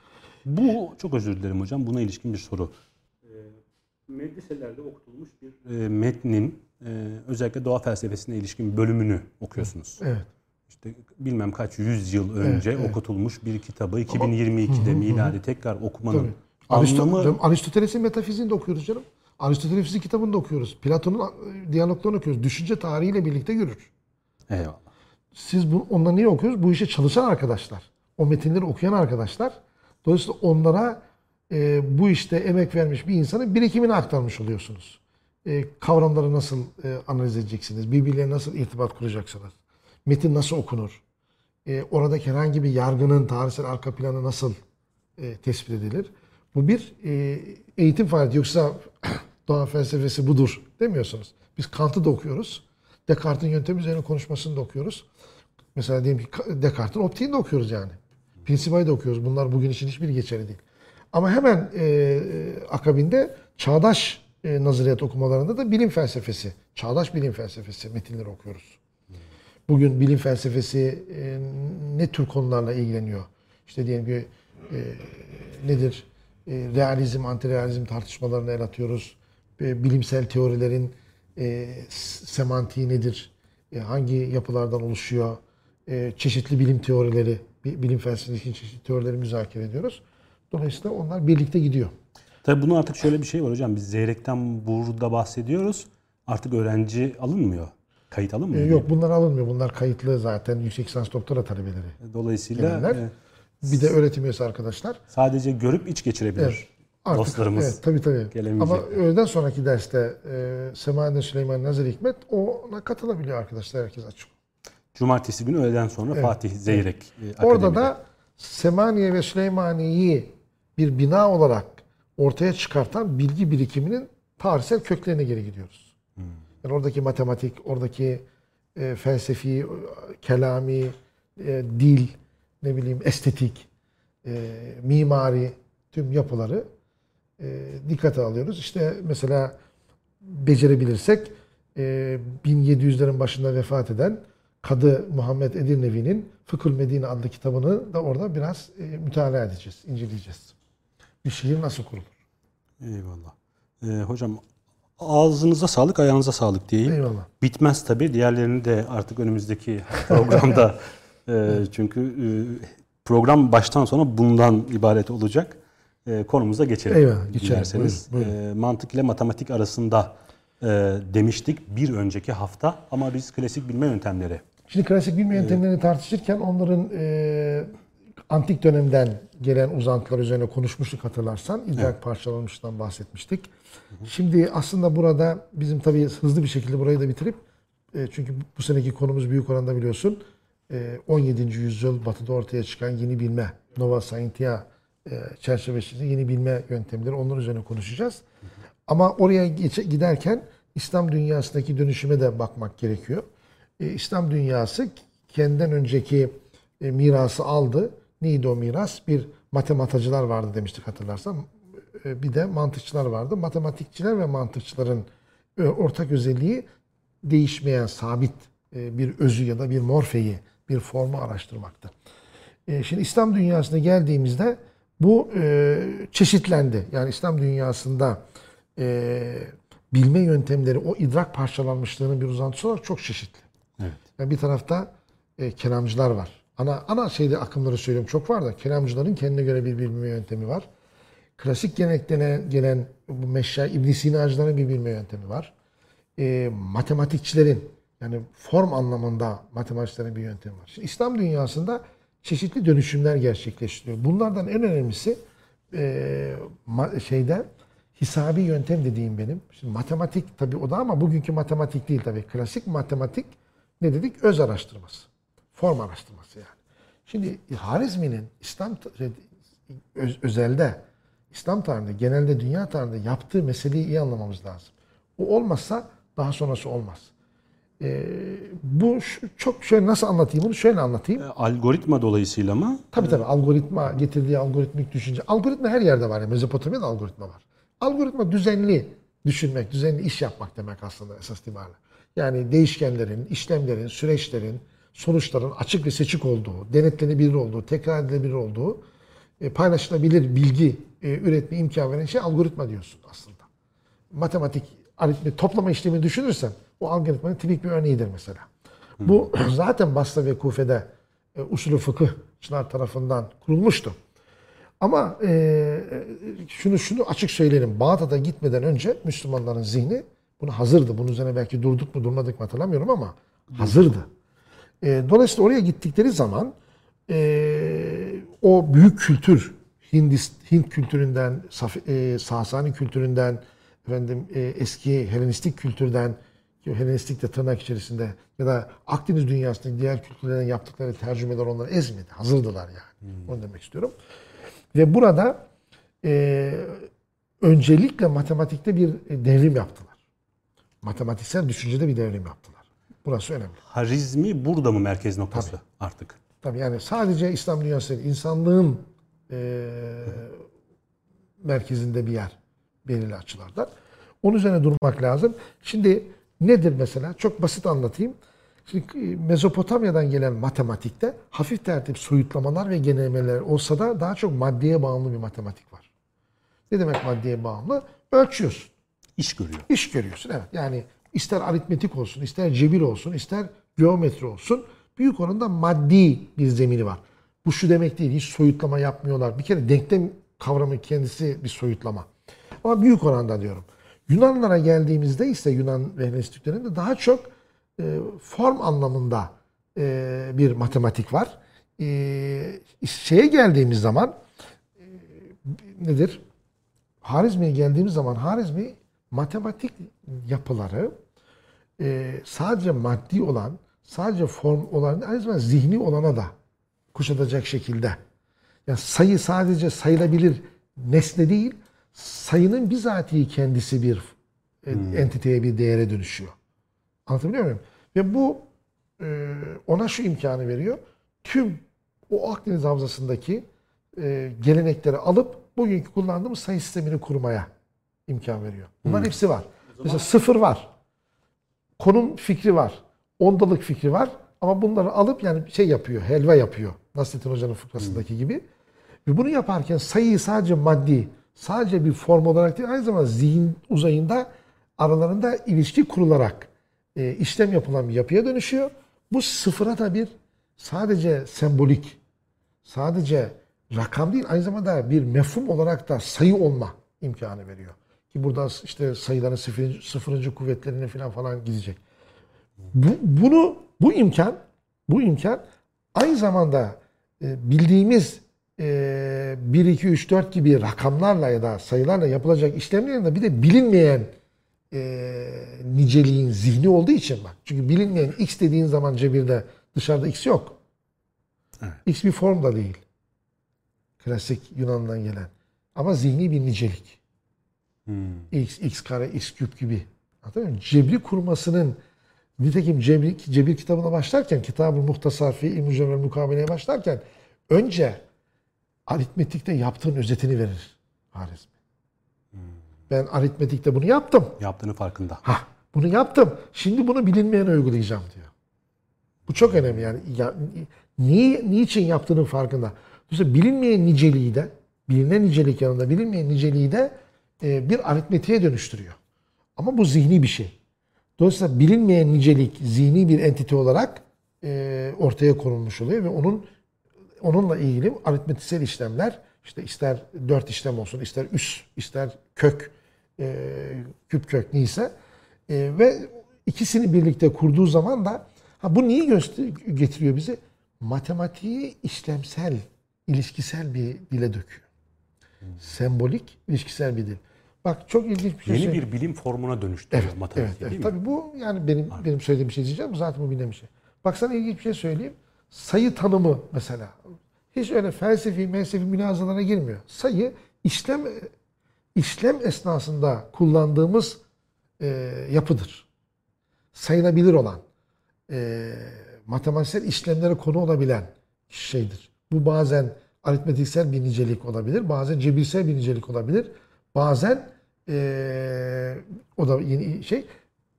Bu çok özür dilerim hocam. Buna ilişkin bir soru. Ee, medreselerde okutulmuş bir e, metnin e, özellikle doğa felsefesine ilişkin bölümünü okuyorsunuz. Evet. İşte bilmem kaç yüz yıl önce evet. okutulmuş bir kitabı 2022'de miladi tekrar okumanın Tabii. Anlamı Aristoteles'in metafiziğini de okuyoruz canım. Aristoteles'in kitabını da okuyoruz. Platon'un e, diyaloglarını okuyoruz. Düşünce tarihiyle birlikte yürür. eyvallah. Siz bu, onları niye okuyoruz? Bu işe çalışan arkadaşlar. O metinleri okuyan arkadaşlar. Dolayısıyla onlara e, bu işte emek vermiş bir insanın birikimini aktarmış oluyorsunuz. E, kavramları nasıl e, analiz edeceksiniz? Birbirleriyle nasıl irtibat kuracaksınız? Metin nasıl okunur? E, oradaki herhangi bir yargının tarihsel arka planı nasıl e, tespit edilir? Bu bir e, eğitim faaliyeti. Yoksa (clears throat) doğa felsefesi budur demiyorsunuz. Biz Kant'ı da okuyoruz. Descartes'in yöntemi üzerine konuşmasını da okuyoruz. Mesela diyelim ki Descartes'in optiğini de okuyoruz yani. Principia'yı da okuyoruz. Bunlar bugün için hiçbir geçerli değil. Ama hemen e, akabinde çağdaş e, nazariyat okumalarında da bilim felsefesi, çağdaş bilim felsefesi metinleri okuyoruz. Bugün bilim felsefesi e, ne tür konularla ilgileniyor? İşte diyelim ki e, nedir? E, realizm, antirealizm tartışmalarını el atıyoruz. E, bilimsel teorilerin e, semantiği nedir? E, hangi yapılardan oluşuyor? E, çeşitli bilim teorileri, bi- bilim felsefesinin çeşitli teorileri müzakere ediyoruz. Dolayısıyla onlar birlikte gidiyor. Tabii bunun artık şöyle bir şey var hocam. Biz Zeyrek'ten burada bahsediyoruz. Artık öğrenci alınmıyor. Kayıt E, alınmıyor. yok bunlar alınmıyor. Bunlar kayıtlı zaten yüksek lisans doktora talebeleri. Dolayısıyla Gelenler. e, Bir de öğretim üyesi arkadaşlar. sadece görüp iç geçirebilir Evet. Artık, dostlarımız. Evet, tabii tabii. Ama öğleden sonraki derste e, Semahattin Süleyman Nazır Hikmet ona katılabiliyor arkadaşlar. Herkes açık. Cumartesi günü öğleden sonra Fatih Zeyrek e, Orada Akademi'de. da Semaniye ve Süleymaniye'yi bir bina olarak ortaya çıkartan bilgi birikiminin tarihsel köklerine geri gidiyoruz. Yani oradaki matematik, oradaki e, felsefi, e, kelami, e, dil, ne bileyim estetik, e, mimari tüm yapıları e, dikkate alıyoruz. İşte mesela becerebilirsek e, 1700'lerin başında vefat eden Kadı Muhammed Edirnevi'nin Fıkhül Medine adlı kitabını da orada biraz e, mütalaa edeceğiz, inceleyeceğiz. Bir şiir nasıl kurulur? Eyvallah. E, hocam Ağzınıza sağlık, ayağınıza sağlık diyeyim. Eyvallah. Bitmez tabii. Diğerlerini de artık önümüzdeki (laughs) programda (laughs) e, çünkü e, program baştan sona bundan ibaret olacak. E, konumuza geçelim. Eyvallah, geçelim. Dilerseniz. Buyurun, buyurun. E, mantık ile matematik arasında e, demiştik bir önceki hafta ama biz klasik bilme yöntemleri Şimdi klasik bilme yöntemlerini tartışırken onların e, antik dönemden gelen uzantılar üzerine konuşmuştuk hatırlarsan. İdrak parçalanmıştan bahsetmiştik. Şimdi aslında burada bizim tabii hızlı bir şekilde burayı da bitirip e, çünkü bu seneki konumuz büyük oranda biliyorsun 17. yüzyıl batıda ortaya çıkan yeni bilme, Nova Scientia e, çerçevesinde yeni bilme yöntemleri onlar üzerine konuşacağız. Ama oraya giderken İslam dünyasındaki dönüşüme de bakmak gerekiyor. E, İslam dünyası kendinden önceki e, mirası aldı. Neydi o miras? Bir matematikçiler vardı demiştik hatırlarsan. Bir de mantıkçılar vardı. Matematikçiler ve mantıkçıların ortak özelliği değişmeyen sabit bir özü ya da bir morfeyi, bir formu araştırmaktı. E, Şimdi İslam dünyasına geldiğimizde bu e, çeşitlendi. Yani İslam dünyasında e, bilme yöntemleri o idrak parçalanmışlığının bir uzantısı olarak çok çeşitli. Evet. Yani bir tarafta e, kelamcılar var. Ana ana şeyde akımları söylüyorum çok var da kelamcıların kendine göre bir bilme yöntemi var. Klasik gelenekten gelen bu meşya İbn Sina'cıların bir bilme yöntemi var. E, matematikçilerin yani form anlamında matematikçilerin bir yöntemi var. Şimdi İslam dünyasında çeşitli dönüşümler gerçekleştiriyor. Bunlardan en önemlisi e, ma- şeyde hisabi yöntem dediğim benim. Şimdi matematik tabii o da ama bugünkü matematik değil tabii. Klasik matematik ne dedik? Öz araştırması. Form araştırması yani. Şimdi Harizmi'nin İslam öz- özelde İslam tarihinde, genelde dünya tarihinde yaptığı meseleyi iyi anlamamız lazım. O olmazsa daha sonrası olmaz. Ee, bu çok şöyle nasıl anlatayım bunu? Şöyle anlatayım. E, algoritma dolayısıyla mı? Tabii tabii algoritma getirdiği algoritmik düşünce. Algoritma her yerde var. Yani Mezopotamya'da algoritma var. Algoritma düzenli düşünmek, düzenli iş yapmak demek aslında esas itibariyle. Yani değişkenlerin, işlemlerin, süreçlerin, sonuçların açık ve seçik olduğu, denetlenebilir olduğu, tekrar edilebilir olduğu, e, paylaşılabilir bilgi e, üretme imkan veren şey algoritma diyorsun aslında. Matematik, aritmetik, toplama işlemi düşünürsen o algoritmanın tipik bir örneğidir mesela. Bu (clears throat) zaten Basra ve Kufe'de e, usulü fıkıhçılar tarafından kurulmuştu. Ama e, şunu şunu açık söyleyelim. Bağdat'a gitmeden önce Müslümanların zihni bunu hazırdı. Bunun üzerine belki durduk mu durmadık mı hatırlamıyorum ama hazırdı. E, dolayısıyla oraya gittikleri zaman e, o büyük kültür Hindist, Hint kültüründen, Saf, e, Sasani kültüründen, efendim e, eski Helenistik kültürden, ki Helenistik de tırnak içerisinde ya da Akdeniz dünyasındaki diğer kültürlerden yaptıkları tercümeler onları ezmedi. Hazırdılar yani. Onu demek istiyorum. Ve burada e, öncelikle matematikte bir devrim yaptılar. Matematiksel düşüncede bir devrim yaptılar. Burası önemli. Harizmi burada mı merkez noktası artık? Tabii yani sadece İslam dünyası değil, insanlığın e, merkezinde bir yer belirli açılardan. Onun üzerine durmak lazım. Şimdi nedir mesela? Çok basit anlatayım. Şimdi e, Mezopotamya'dan gelen matematikte hafif tertip soyutlamalar ve genellemeler olsa da daha çok maddeye bağımlı bir matematik var. Ne demek maddeye bağımlı? Ölçüyorsun. İş görüyor. İş görüyorsun evet. Yani ister aritmetik olsun, ister cebir olsun, ister geometri olsun. Büyük oranda maddi bir zemini var. Bu şu demek değil, hiç soyutlama yapmıyorlar. Bir kere denklem kavramı kendisi bir soyutlama. Ama büyük oranda diyorum. Yunanlara geldiğimizde ise Yunan ve Helenistik döneminde daha çok e, form anlamında e, bir matematik var. E, şeye geldiğimiz zaman e, nedir? Harizmi'ye geldiğimiz zaman Harizmi matematik yapıları e, sadece maddi olan, sadece form olan, aynı zamanda zihni olana da kuşatacak şekilde. Yani sayı sadece sayılabilir nesne değil, sayının bizatihi kendisi bir e, entiteye, bir değere dönüşüyor. Anlatabiliyor muyum? Ve bu e, ona şu imkanı veriyor. Tüm o Akdeniz Havzası'ndaki e, gelenekleri alıp bugünkü kullandığımız sayı sistemini kurmaya imkan veriyor. Bunların hepsi var. Mesela sıfır var. Konum fikri var. Ondalık fikri var. Ama bunları alıp yani şey yapıyor, helva yapıyor. Nasrettin Hoca'nın fıkrasındaki gibi. Ve bunu yaparken sayıyı sadece maddi, sadece bir form olarak değil, aynı zamanda zihin uzayında aralarında ilişki kurularak e, işlem yapılan bir yapıya dönüşüyor. Bu sıfıra da bir sadece sembolik, sadece rakam değil aynı zamanda bir mefhum olarak da sayı olma imkanı veriyor. Ki burada işte sayıların sıfırıncı, sıfırıncı kuvvetlerine falan falan gidecek. Bu, bunu bu imkan bu imkan aynı zamanda e, bildiğimiz 1, 2, 3, 4 gibi rakamlarla ya da sayılarla yapılacak işlemlerin yanında bir de bilinmeyen e, niceliğin zihni olduğu için bak. Çünkü bilinmeyen x dediğin zaman cebirde dışarıda x yok. Evet. X bir form da değil. Klasik Yunan'dan gelen. Ama zihni bir nicelik. Hmm. X, X kare, X küp gibi. Anladın mı? Cebri kurmasının nitekim cebri, cebir kitabına başlarken Kitab-ı Muhtasar fi ve Mukabele'ye başlarken önce aritmetikte yaptığın özetini verir Harizmi. Ben aritmetikte bunu yaptım. Yaptığını farkında. Ha, bunu yaptım. Şimdi bunu bilinmeyene uygulayacağım diyor. Bu çok önemli yani. Ya, niye, niçin yaptığının farkında. Dolayısıyla bilinmeyen niceliği de, bilinen nicelik yanında bilinmeyen niceliği de e, bir aritmetiğe dönüştürüyor. Ama bu zihni bir şey. Dolayısıyla bilinmeyen nicelik zihni bir entite olarak e, ortaya konulmuş oluyor ve onun onunla ilgili aritmetisel işlemler işte ister dört işlem olsun, ister üs, ister kök, e, küp kök neyse e, ve ikisini birlikte kurduğu zaman da ha bu göster- getiriyor bize? Matematiği işlemsel, ilişkisel bir dile döküyor. Sembolik, ilişkisel bir dil. Bak çok ilginç bir şey Yeni söyleyeyim. bir bilim formuna dönüştürüyor Evet, matematik evet, değil evet. mi? Tabii bu yani benim benim söylediğim bir şey diyeceğim. Zaten bu bilinen bir şey. Bak sana ilginç bir şey söyleyeyim. Sayı tanımı mesela. Hiç öyle felsefi, felsefi münazalara girmiyor. Sayı işlem işlem esnasında kullandığımız e, yapıdır. Sayılabilir olan, e, matematiksel işlemlere konu olabilen şeydir. Bu bazen aritmetiksel bir nicelik olabilir, bazen cebirsel bir nicelik olabilir, bazen e, o da yeni şey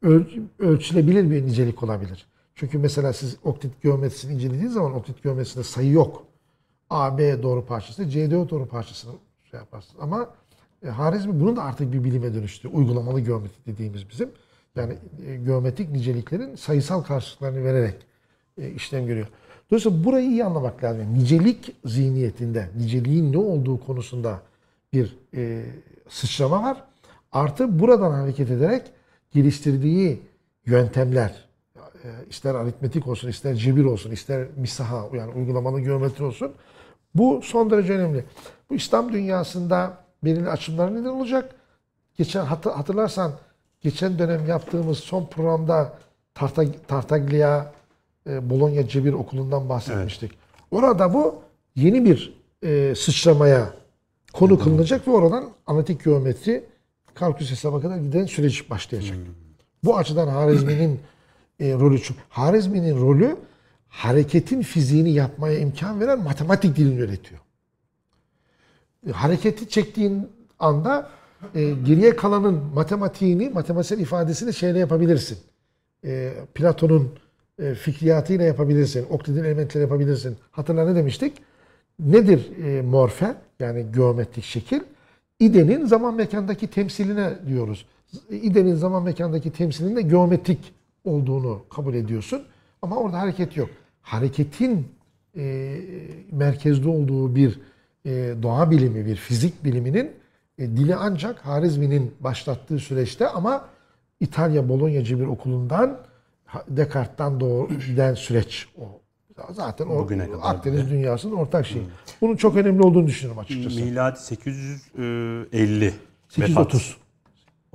öl- ölçülebilir bir nicelik olabilir. Çünkü mesela siz oktit geometrisini incelediğiniz zaman oktit geometrisinde sayı yok. A, B doğru parçası, C, doğru parçasını şey yaparsınız. Ama e, Harizmi bunu da artık bir bilime dönüştü. Uygulamalı geometri dediğimiz bizim. Yani e, geometrik niceliklerin sayısal karşılıklarını vererek e, işlem görüyor. Dolayısıyla burayı iyi anlamak lazım. Nicelik zihniyetinde, niceliğin ne olduğu konusunda bir e, sıçrama var. Artı buradan hareket ederek geliştirdiği yöntemler, ister aritmetik olsun, ister cebir olsun, ister misaha yani uygulamalı geometri olsun. Bu son derece önemli. Bu İslam dünyasında belirli açımlar neden olacak. Geçen hatı- hatırlarsan geçen dönem yaptığımız son programda Tartag Tartaglia e, Bologna Cebir Okulu'ndan bahsetmiştik. Orada bu yeni bir e, sıçramaya konu kılınacak ve oradan analitik geometri kalkülüs hesaba kadar giden süreç başlayacak. Bu açıdan Harizmi'nin e, rolü çünkü Harizmi'nin rolü hareketin fiziğini yapmaya imkan veren matematik dilini üretiyor. E, hareketi çektiğin anda e, geriye kalanın matematiğini, matematiksel ifadesini şeyle yapabilirsin. E, Platon'un e, fikriyatıyla yapabilirsin. Oklid'in elementleri yapabilirsin. Hatırla ne demiştik? Nedir e, morfe? Yani geometrik şekil. İdenin zaman mekandaki temsiline diyoruz. İdenin zaman mekandaki temsilinin de geometrik olduğunu kabul ediyorsun. Ama orada hareket yok. Hareketin e, merkezde olduğu bir e, doğa bilimi, bir fizik biliminin e, dili ancak Harizmi'nin başlattığı süreçte ama İtalya Bologna Cebir Okulu'ndan Descartes'tan doğru giden süreç o. Zaten o Bugüne kadar Akdeniz bile. dünyasının ortak şeyi. Bunun çok önemli olduğunu düşünüyorum açıkçası. Miladi 850 830.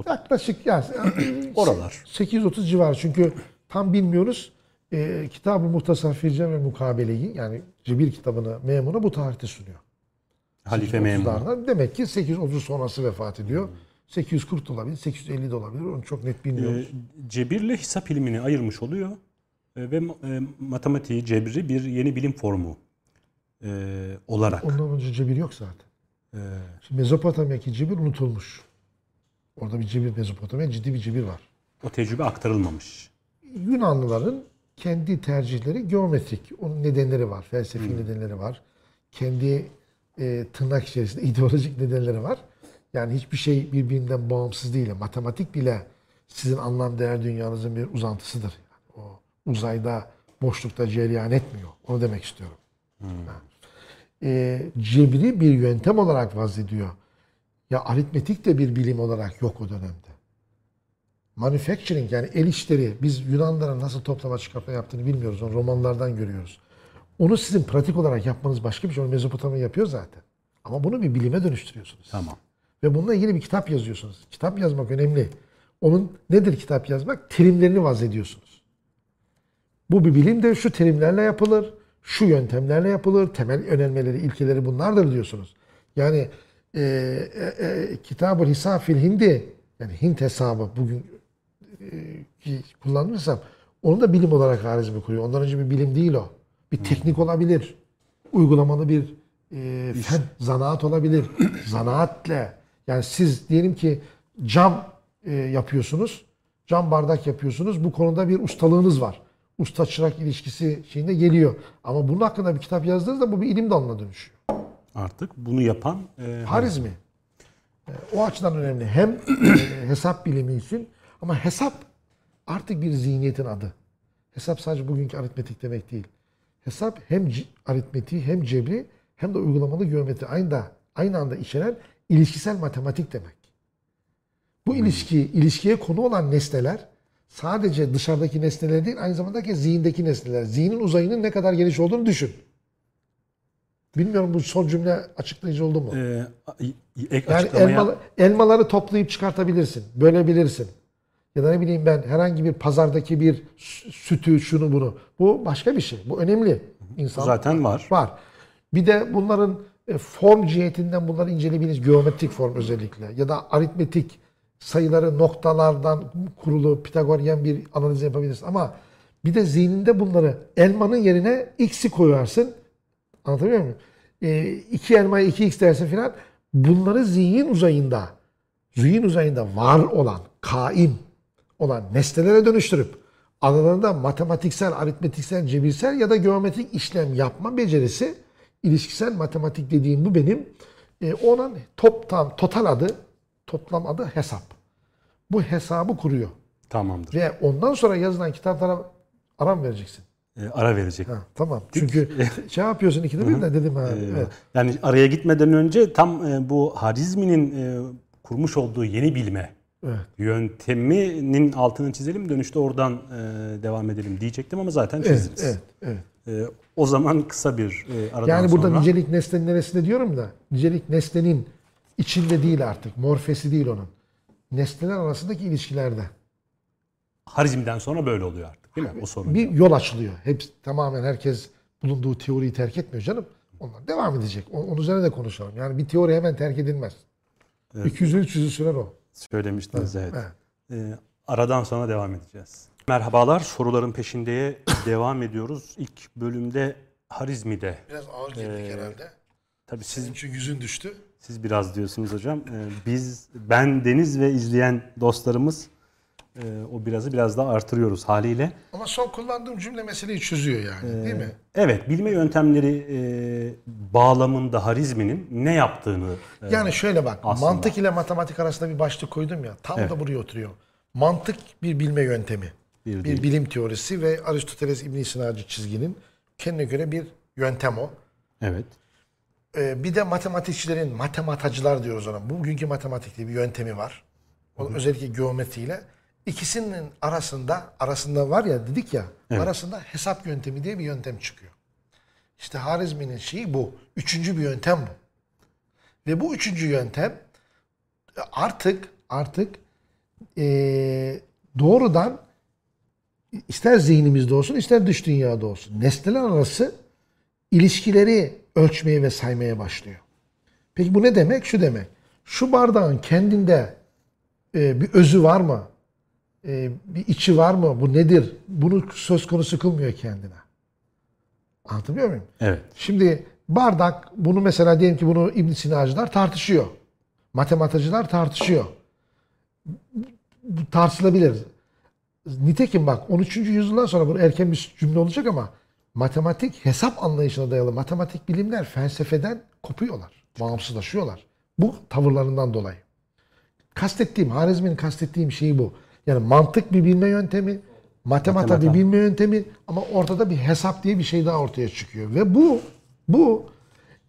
Yaklaşık yani (clears throat) Oralar. 830 civarı çünkü tam bilmiyoruz. Ee, Kitab-ı Muhtasar Fircen ve Mukabele'yi yani Cebir kitabını memuna bu tarihte sunuyor. Halife. 830'lardan. Demek ki 830 sonrası vefat ediyor. 840 da olabilir, 850 de olabilir. Onu çok net bilmiyoruz. Ee, cebirle hesap ilmini ayırmış oluyor Ee, ve e, matematiği, cebri bir yeni bilim formu e, olarak. Ondan önce cebir yok zaten. e, Şimdi Mezopotamya'daki cebir unutulmuş. Orada bir cebir, Mezopotamya ciddi bir cebir var. o tecrübe aktarılmamış. Yunanlıların kendi tercihleri geometrik. Onun nedenleri var. Felsefi nedenleri var. Kendi e, tırnak içerisinde (laughs) ideolojik nedenleri var. Yani hiçbir şey birbirinden bağımsız değil. Matematik bile sizin anlam değer dünyanızın bir uzantısıdır. Yani o uzayda, boşlukta cereyan etmiyor. Onu demek istiyorum. Hmm. E, cebri bir yöntem olarak vazediyor. Ya aritmetik de bir bilim olarak yok o dönemde. Manufacturing yani el işleri biz Yunanların nasıl toplama çıkartma yaptığını bilmiyoruz. Onu romanlardan görüyoruz. Onu sizin pratik olarak yapmanız başka bir şey. Onu Mezopotamya yapıyor zaten. Ama bunu bir bilime dönüştürüyorsunuz. Tamam. Ve bununla ilgili bir kitap yazıyorsunuz. Kitap yazmak önemli. Onun nedir kitap yazmak? Terimlerini vazediyorsunuz. Bu bir bilim de şu terimlerle yapılır, şu yöntemlerle yapılır, temel önermeleri, ilkeleri bunlardır diyorsunuz. Yani e, e, e, Kitab-ı Hisab fil Hindi, yani Hint hesabı bugün e, kullanırsam, onu da bilim olarak Harizmi kuruyor. Ondan önce bir bilim değil o. Bir teknik olabilir. Uygulamalı bir e, fen, zanaat olabilir. (clears throat) Zanaatle. Yani siz diyelim ki cam e, yapıyorsunuz. Cam bardak yapıyorsunuz. Bu konuda bir ustalığınız var. Usta çırak ilişkisi şeyinde geliyor. Ama bunun hakkında bir kitap yazdığınızda bu bir ilim dalına dönüşüyor. Artık bunu yapan e, Harizmi. E, o açıdan önemli. Hem e, hesap bilimi için ama hesap artık bir zihniyetin adı. Hesap sadece bugünkü aritmetik demek değil. Hesap hem aritmetiği hem cebri hem de uygulamalı geometri aynı, da, aynı anda içeren ilişkisel matematik demek. Bu hmm. ilişki, ilişkiye konu olan nesneler sadece dışarıdaki nesneler değil, aynı zamanda ki zihindeki nesneler. Zihnin uzayının ne kadar geniş olduğunu düşün. Bilmiyorum bu son cümle açıklayıcı oldu mu? Ee, ek yani elmalı, elmaları toplayıp çıkartabilirsin, bölebilirsin. Ya da ne bileyim ben herhangi bir pazardaki bir sütü, şunu bunu. Bu başka bir şey. Bu önemli. İnsan Zaten var. Var. Bir de bunların e, form cihetinden bunları inceleyebiliriz. Geometrik form özellikle. Ya da aritmetik sayıları noktalardan kurulu Pitagoryen bir analiz yapabilirsin. Ama bir de zihninde bunları elmanın yerine x'i koyarsın. Anlatabiliyor muyum? E, iki elmaya iki x dersin filan. Bunları zihin uzayında, zihin uzayında var olan, kaim olan nesnelere dönüştürüp aralarında matematiksel, aritmetiksel, cebirsel ya da geometrik işlem yapma becerisi ilişkisel matematik dediğim bu benim. E, onun toplam, total adı, toplam adı hesap. Bu hesabı kuruyor. Tamamdır. Ve ondan sonra yazılan kitaplara ara mı vereceksin? E, ara verecek. Ha, tamam. Çünkü (laughs) şey yapıyorsun ikide bir de dedim ha. E, evet. Yani araya gitmeden önce tam e, bu Harizmi'nin e, kurmuş olduğu yeni bilme evet. yönteminin altını çizelim. Dönüşte oradan e, devam edelim diyecektim ama zaten çizdiniz. Evet, evet, evet. E, o zaman kısa bir e, aradan Yani burada sonra... nicelik nesnenin neresinde diyorum da nicelik nesnenin içinde değil artık. Morfesi değil onun. Nesneler arasındaki ilişkilerde. Harizmden sonra böyle oluyor artık değil mi? O sorun. Bir yol açılıyor. Hep tamamen herkes bulunduğu teoriyi terk etmiyor canım. Onlar devam edecek. Onun üzerine de konuşalım. Yani bir teori hemen terk edilmez. Evet. 200-300'ü sürer o. Söylemiştiniz evet. evet. Ee, aradan sonra devam edeceğiz. Merhabalar, soruların peşindeye (coughs) devam ediyoruz. İlk bölümde Harizmi'de. Biraz ağır girdik ee, herhalde. Tabii siz Senin için yüzün düştü. Siz biraz diyorsunuz hocam. Ee, biz, ben, Deniz ve izleyen dostlarımız e, o birazı biraz daha artırıyoruz haliyle. Ama son kullandığım cümle meseleyi çözüyor yani ee, değil mi? Evet, bilme yöntemleri e, bağlamında Harizmi'nin ne yaptığını e, Yani şöyle bak, aslında. mantık ile matematik arasında bir başlık koydum ya, tam evet. da buraya oturuyor. Mantık bir bilme yöntemi bir, bir bilim teorisi ve Aristoteles İbn Sina'cı çizginin kendine göre bir yöntem o. Evet. Ee, bir de matematikçilerin, matematacılar diyoruz ona. Bugünkü matematikte bir yöntemi var. O, özellikle geometriyle. İkisinin arasında, arasında var ya dedik ya, evet. arasında hesap yöntemi diye bir yöntem çıkıyor. İşte Harizmi'nin şeyi bu. Üçüncü bir yöntem bu. Ve bu üçüncü yöntem artık artık e, doğrudan ister zihnimizde olsun ister dış dünyada olsun nesneler arası ilişkileri ölçmeye ve saymaya başlıyor. Peki bu ne demek? Şu demek. Şu bardağın kendinde e, bir özü var mı? E, bir içi var mı? Bu nedir? Bunu söz konusu kılmıyor kendine. Anlatabiliyor muyum? Evet. Şimdi bardak bunu mesela diyelim ki bunu İbn Sinacılar tartışıyor. Matematikçiler tartışıyor. Bu tartışılabilir. Nitekim bak 13. yüzyıldan sonra bu erken bir cümle olacak ama matematik hesap anlayışına dayalı matematik bilimler felsefeden kopuyorlar. Bağımsızlaşıyorlar. Bu tavırlarından dolayı. Kastettiğim, Harizmi'nin kastettiğim şey bu. Yani mantık bir bilme yöntemi, matemata bir Matemata. bilme yöntemi ama ortada bir hesap diye bir şey daha ortaya çıkıyor. Ve bu bu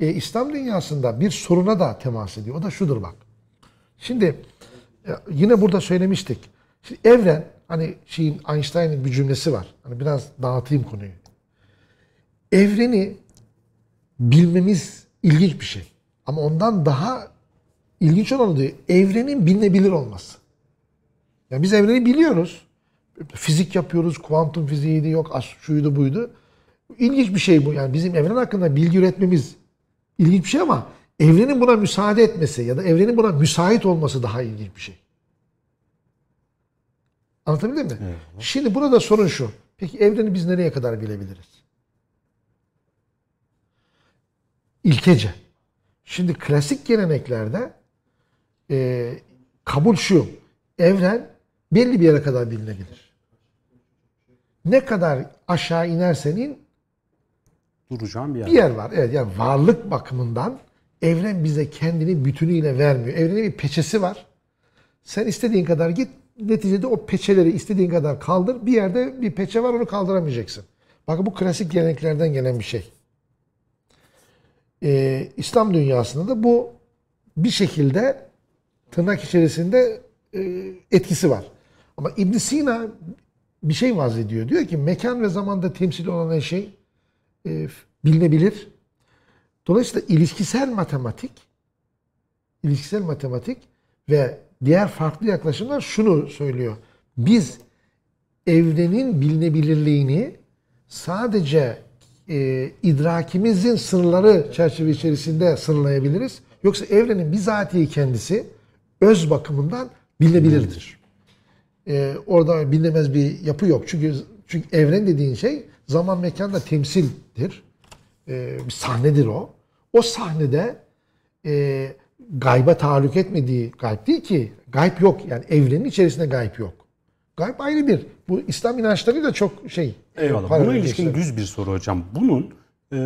e, İslam dünyasında bir soruna da temas ediyor. O da şudur bak. Şimdi e, yine burada söylemiştik. Şimdi evren hani şeyin Einstein'ın bir cümlesi var. Hani biraz dağıtayım konuyu. Evreni bilmemiz ilginç bir şey. Ama ondan daha ilginç olanı diyor. Evrenin bilinebilir olması. Yani biz evreni biliyoruz. Fizik yapıyoruz. Kuantum fiziğiydi yok. as- Şuydu buydu. İlginç bir şey bu. Yani bizim evren hakkında bilgi üretmemiz ilginç bir şey ama evrenin buna müsaade etmesi ya da evrenin buna müsait olması daha ilginç bir şey. Anlatabildim mi? Şimdi burada sorun şu. Peki evreni biz nereye kadar bilebiliriz? İlkece. Şimdi klasik geleneklerde e, kabul şu. Evren belli bir yere kadar bilinebilir. Ne kadar aşağı inersen in Duracağım bir yer. bir yer var. Evet yani varlık bakımından evren bize kendini bütünüyle vermiyor. Evrenin bir peçesi var. Sen istediğin kadar git. Neticede o peçeleri istediğin kadar kaldır. Bir yerde bir peçe var onu kaldıramayacaksın. Bakın bu klasik geleneklerden gelen bir şey. Ee, İslam dünyasında da bu bir şekilde tırnak içerisinde e, etkisi var. Ama ibn Sina bir şey vaz ediyor. Diyor ki mekan ve zamanda temsil olan her şey e, bilinebilir. Dolayısıyla ilişkisel matematik ilişkisel matematik ve diğer farklı yaklaşımlar şunu söylüyor. Biz evrenin bilinebilirliğini sadece e, idrakimizin sınırları çerçeve içerisinde sınırlayabiliriz. Yoksa evrenin bizatihi kendisi öz bakımından bilinebilirdir. E, orada bilinemez bir yapı yok. Çünkü çünkü evren dediğin şey zaman mekanda temsildir. E, bir sahnedir o. O sahnede e, gayba tahallük etmediği gayb değil ki. Gayb yok. Yani evrenin içerisinde gayb yok. Gayb ayrı bir. Bu İslam inançları da çok şey. Eyvallah. Buna ilişkin düz bir soru hocam. Bunun e,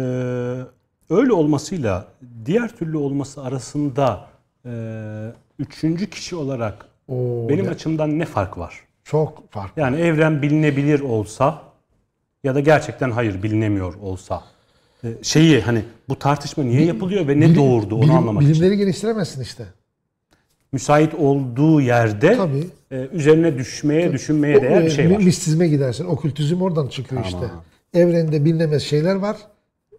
öyle olmasıyla diğer türlü olması arasında e, üçüncü kişi olarak Oo, benim ya- açımdan ne fark var? Çok farklı. Yani evren bilinebilir olsa ya da gerçekten hayır bilinemiyor olsa e, şeyi hani bu tartışma niye yapılıyor ve ne Bilim- doğurdu onu bilim- anlamak için. Bilimleri geliştiremezsin işte. Müsait olduğu yerde Tabii. e, üzerine düşmeye, düşünmeye O, değer bir e, şey var. Mistizme gidersin. Okültizm oradan çıkıyor işte. Evrende bilinemez şeyler var.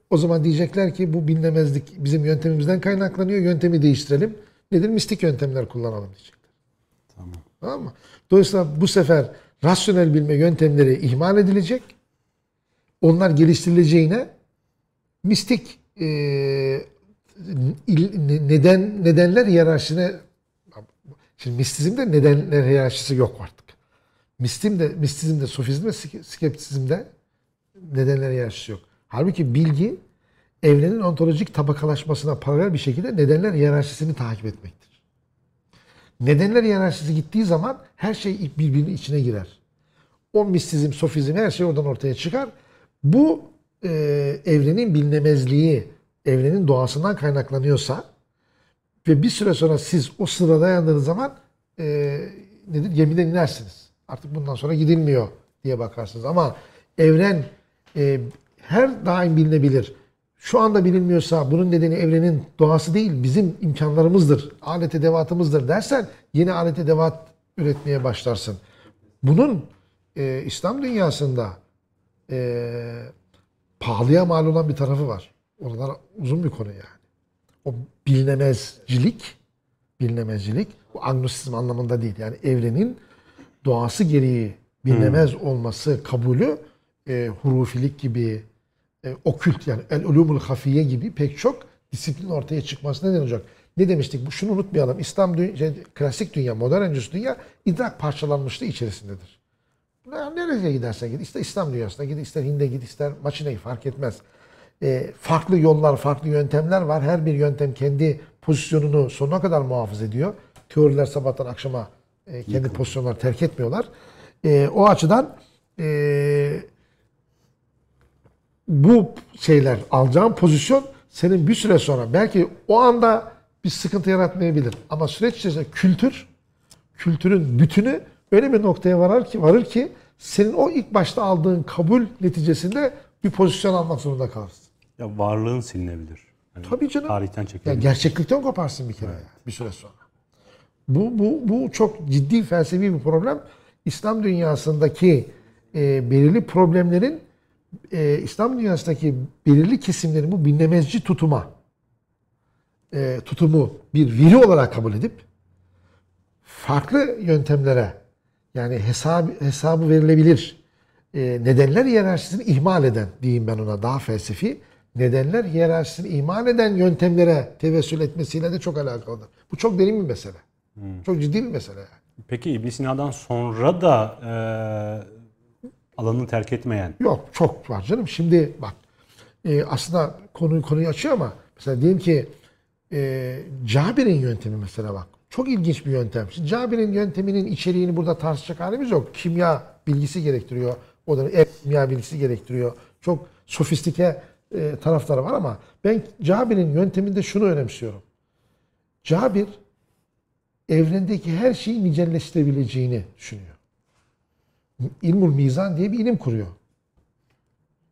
O zaman diyecekler ki bu bilinemezlik bizim yöntemimizden kaynaklanıyor. Yöntemi değiştirelim. Nedir? Mistik yöntemler kullanalım diyecekler. Tamam. Tamam mı? Dolayısıyla bu sefer rasyonel bilme yöntemleri ihmal edilecek. Onlar geliştirileceğine mistik e, neden nedenler hiyerarşisine şimdi mistizmde nedenler hiyerarşisi yok artık. Mistim de, mistizmde, sofizmde, ske- skeptizmde nedenler hiyerarşisi yok. Halbuki bilgi evrenin ontolojik tabakalaşmasına paralel bir şekilde nedenler hiyerarşisini takip etmektir. Nedenler hiyerarşisi gittiği zaman her şey birbirinin içine girer. O mistizm, sofizm her şey oradan ortaya çıkar. Bu e, evrenin bilinemezliği, evrenin doğasından kaynaklanıyorsa ve bir süre sonra siz o sınıra dayandığınız zaman e, nedir? Gemiden inersiniz. Artık bundan sonra gidilmiyor diye bakarsınız. Ama evren e, her daim bilinebilir. Şu anda bilinmiyorsa bunun nedeni evrenin doğası değil, bizim imkanlarımızdır, alet edevatımızdır dersen yeni alet edevat üretmeye başlarsın. Bunun e, İslam dünyasında e, pahalıya mal olan bir tarafı var. Oralar uzun bir konu yani. O bilinemezcilik, bilinemezcilik bu agnosizm anlamında değil. Yani evrenin doğası gereği bilinemez olması kabulü e, hurufilik gibi, e, okült yani el ulumul hafiye gibi pek çok disiplin ortaya çıkması neden olacak? Ne demiştik? Bu şunu unutmayalım. İslam dü- şey, klasik dünya, modern öncesi dünya idrak parçalanmışlığı içerisindedir. Ne- Nereye gidersen git, ister İslam dünyasına git, ister Hind'e git, ister Maçina'yı fark etmez. E, farklı yollar, farklı yöntemler var. Her bir yöntem kendi pozisyonunu sonuna kadar muhafaza ediyor. Teoriler sabahtan akşama e, kendi pozisyonları terk etmiyorlar. E, o açıdan e, bu şeyler alacağın pozisyon senin bir süre sonra belki o anda bir sıkıntı yaratmayabilir. Ama süreç içerisinde kültür, kültürün bütünü öyle bir noktaya varır ki varır ki senin o ilk başta aldığın kabul neticesinde bir pozisyon almak zorunda kalırsın. Ya varlığın silinebilir. Yani Tabii canım. Tarihten Yani çekilebilir. gerçeklikten koparsın bir kere yani, bir süre sonra. Bu, bu, bu çok ciddi felsefi bir problem. İslam dünyasındaki e, belirli problemlerin e, İslam dünyasındaki belirli kesimlerin bu binlemezci tutuma e, tutumu bir veri olarak kabul edip farklı yöntemlere yani hesap, hesabı verilebilir e, nedenler hiyerarşisini ihmal eden diyeyim ben ona daha felsefi nedenler hiyerarşisini ihmal eden yöntemlere tevessül etmesiyle de çok alakalıdır. Bu çok derin bir mesele. Çok ciddi bir mesele. yani. Peki İbn Sina'dan sonra da e, alanını terk etmeyen Yok çok var canım. Şimdi bak e, aslında konuyu konuyu açıyor ama mesela diyelim ki e, Cabir'in yöntemi mesela bak. Çok ilginç bir yöntem. Şimdi Cabir'in yönteminin içeriğini burada tartışacak halimiz yok. Kimya bilgisi gerektiriyor. O da ev kimya bilgisi gerektiriyor. Çok sofistike e, tarafları var ama ben Cabir'in yönteminde şunu önemsiyorum. Cabir evrendeki her şeyi nicelleştirebileceğini düşünüyor. İlmul mizan diye bir ilim kuruyor.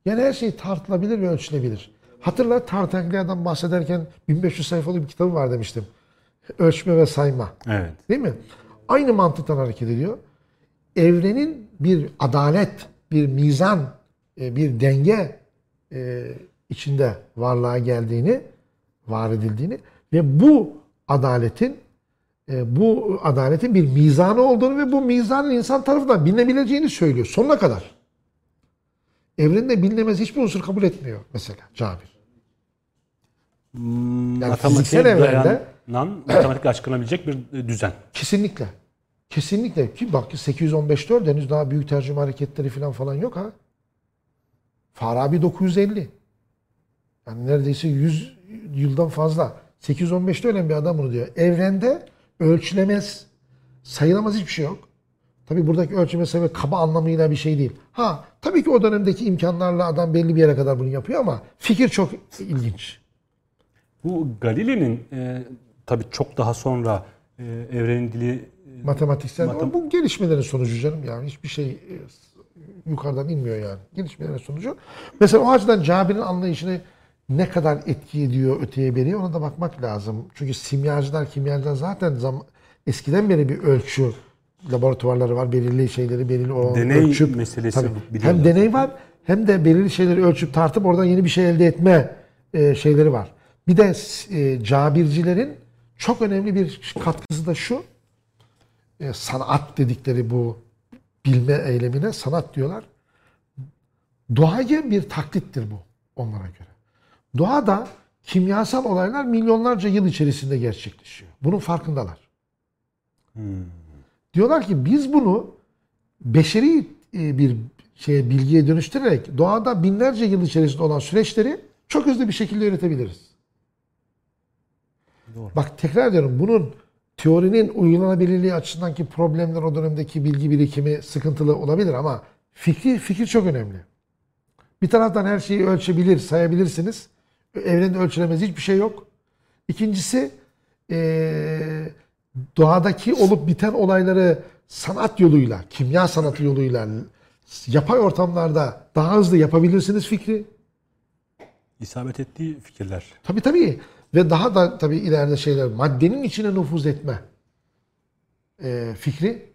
Yani her şey tartılabilir ve ölçülebilir. Hatırla Tartaglia'dan bahsederken 1500 sayfalık bir kitabı var demiştim. Ölçme ve sayma. evet. Değil mi? Aynı mantıktan hareket ediyor. Evrenin bir adalet, bir mizan, e, bir denge e, içinde varlığa geldiğini, var edildiğini ve bu adaletin bu adaletin bir mizanı olduğunu ve bu mizanın insan tarafından bilinebileceğini söylüyor sonuna kadar. Evrende bilinemez hiçbir unsur kabul etmiyor mesela Cabir. Hmm, Yani fiziksel evrende- dayanan, matematikle açıklanabilecek bir e, düzen. Kesinlikle. Kesinlikle. Ki bak 815 diyor henüz daha büyük tercüme hareketleri falan falan yok ha. Farabi 950. Yani neredeyse 100 yıldan fazla. 815'te ölen bir adam bunu diyor. Evrende ölçülemez, sayılamaz hiçbir şey yok. Tabi buradaki ölçüme sayı kaba anlamıyla bir şey değil. Ha tabii ki o dönemdeki imkanlarla adam belli bir yere kadar bunu yapıyor ama fikir çok ilginç. Bu Galile'nin e, tabii çok daha sonra e, evrenin dili e, Matematiksel. Matem- bu gelişmelerin sonucu canım yani hiçbir şey e, yukarıdan inmiyor yani. Gelişmelerin sonucu. Mesela o açıdan Cabir'in anlayışını ne kadar etki ediyor öteye beri ona da bakmak lazım. Çünkü simyacılar, kimyacılar zaten zam- eskiden beri bir ölçü laboratuvarları var. Belirli şeyleri belirli o Deney ölçüp meselesi Tabii. hem deney var hem de belirli şeyleri ölçüp tartıp oradan yeni bir şey elde etme e, şeyleri var. Bir de e, Cabircilerin çok önemli bir katkısı da şu e, sanat dedikleri bu bilme eylemine sanat diyorlar. Doğaya bir taklittir bu onlara göre. Doğada kimyasal olaylar milyonlarca yıl içerisinde gerçekleşiyor. Bunun farkındalar. Diyorlar ki biz bunu beşeri e, bir şeye bilgiye dönüştürerek doğada binlerce yıl içerisinde olan süreçleri çok hızlı bir şekilde üretebiliriz. Bak tekrar ediyorum bunun teorinin uygulanabilirliği açısındaki problemler o dönemdeki bilgi birikimi sıkıntılı olabilir ama fikri fikir çok önemli. Bir taraftan her şeyi ölçebilir, sayabilirsiniz. Evrende ölçülemez hiçbir şey yok. İkincisi eee, doğadaki olup biten olayları sanat yoluyla, kimya sanatı yoluyla yapay ortamlarda daha hızlı yapabilirsiniz fikri. isabet ettiği fikirler. Tabii tabii. Ve daha da tabii ileride şeyler maddenin içine nüfuz etme e, fikri.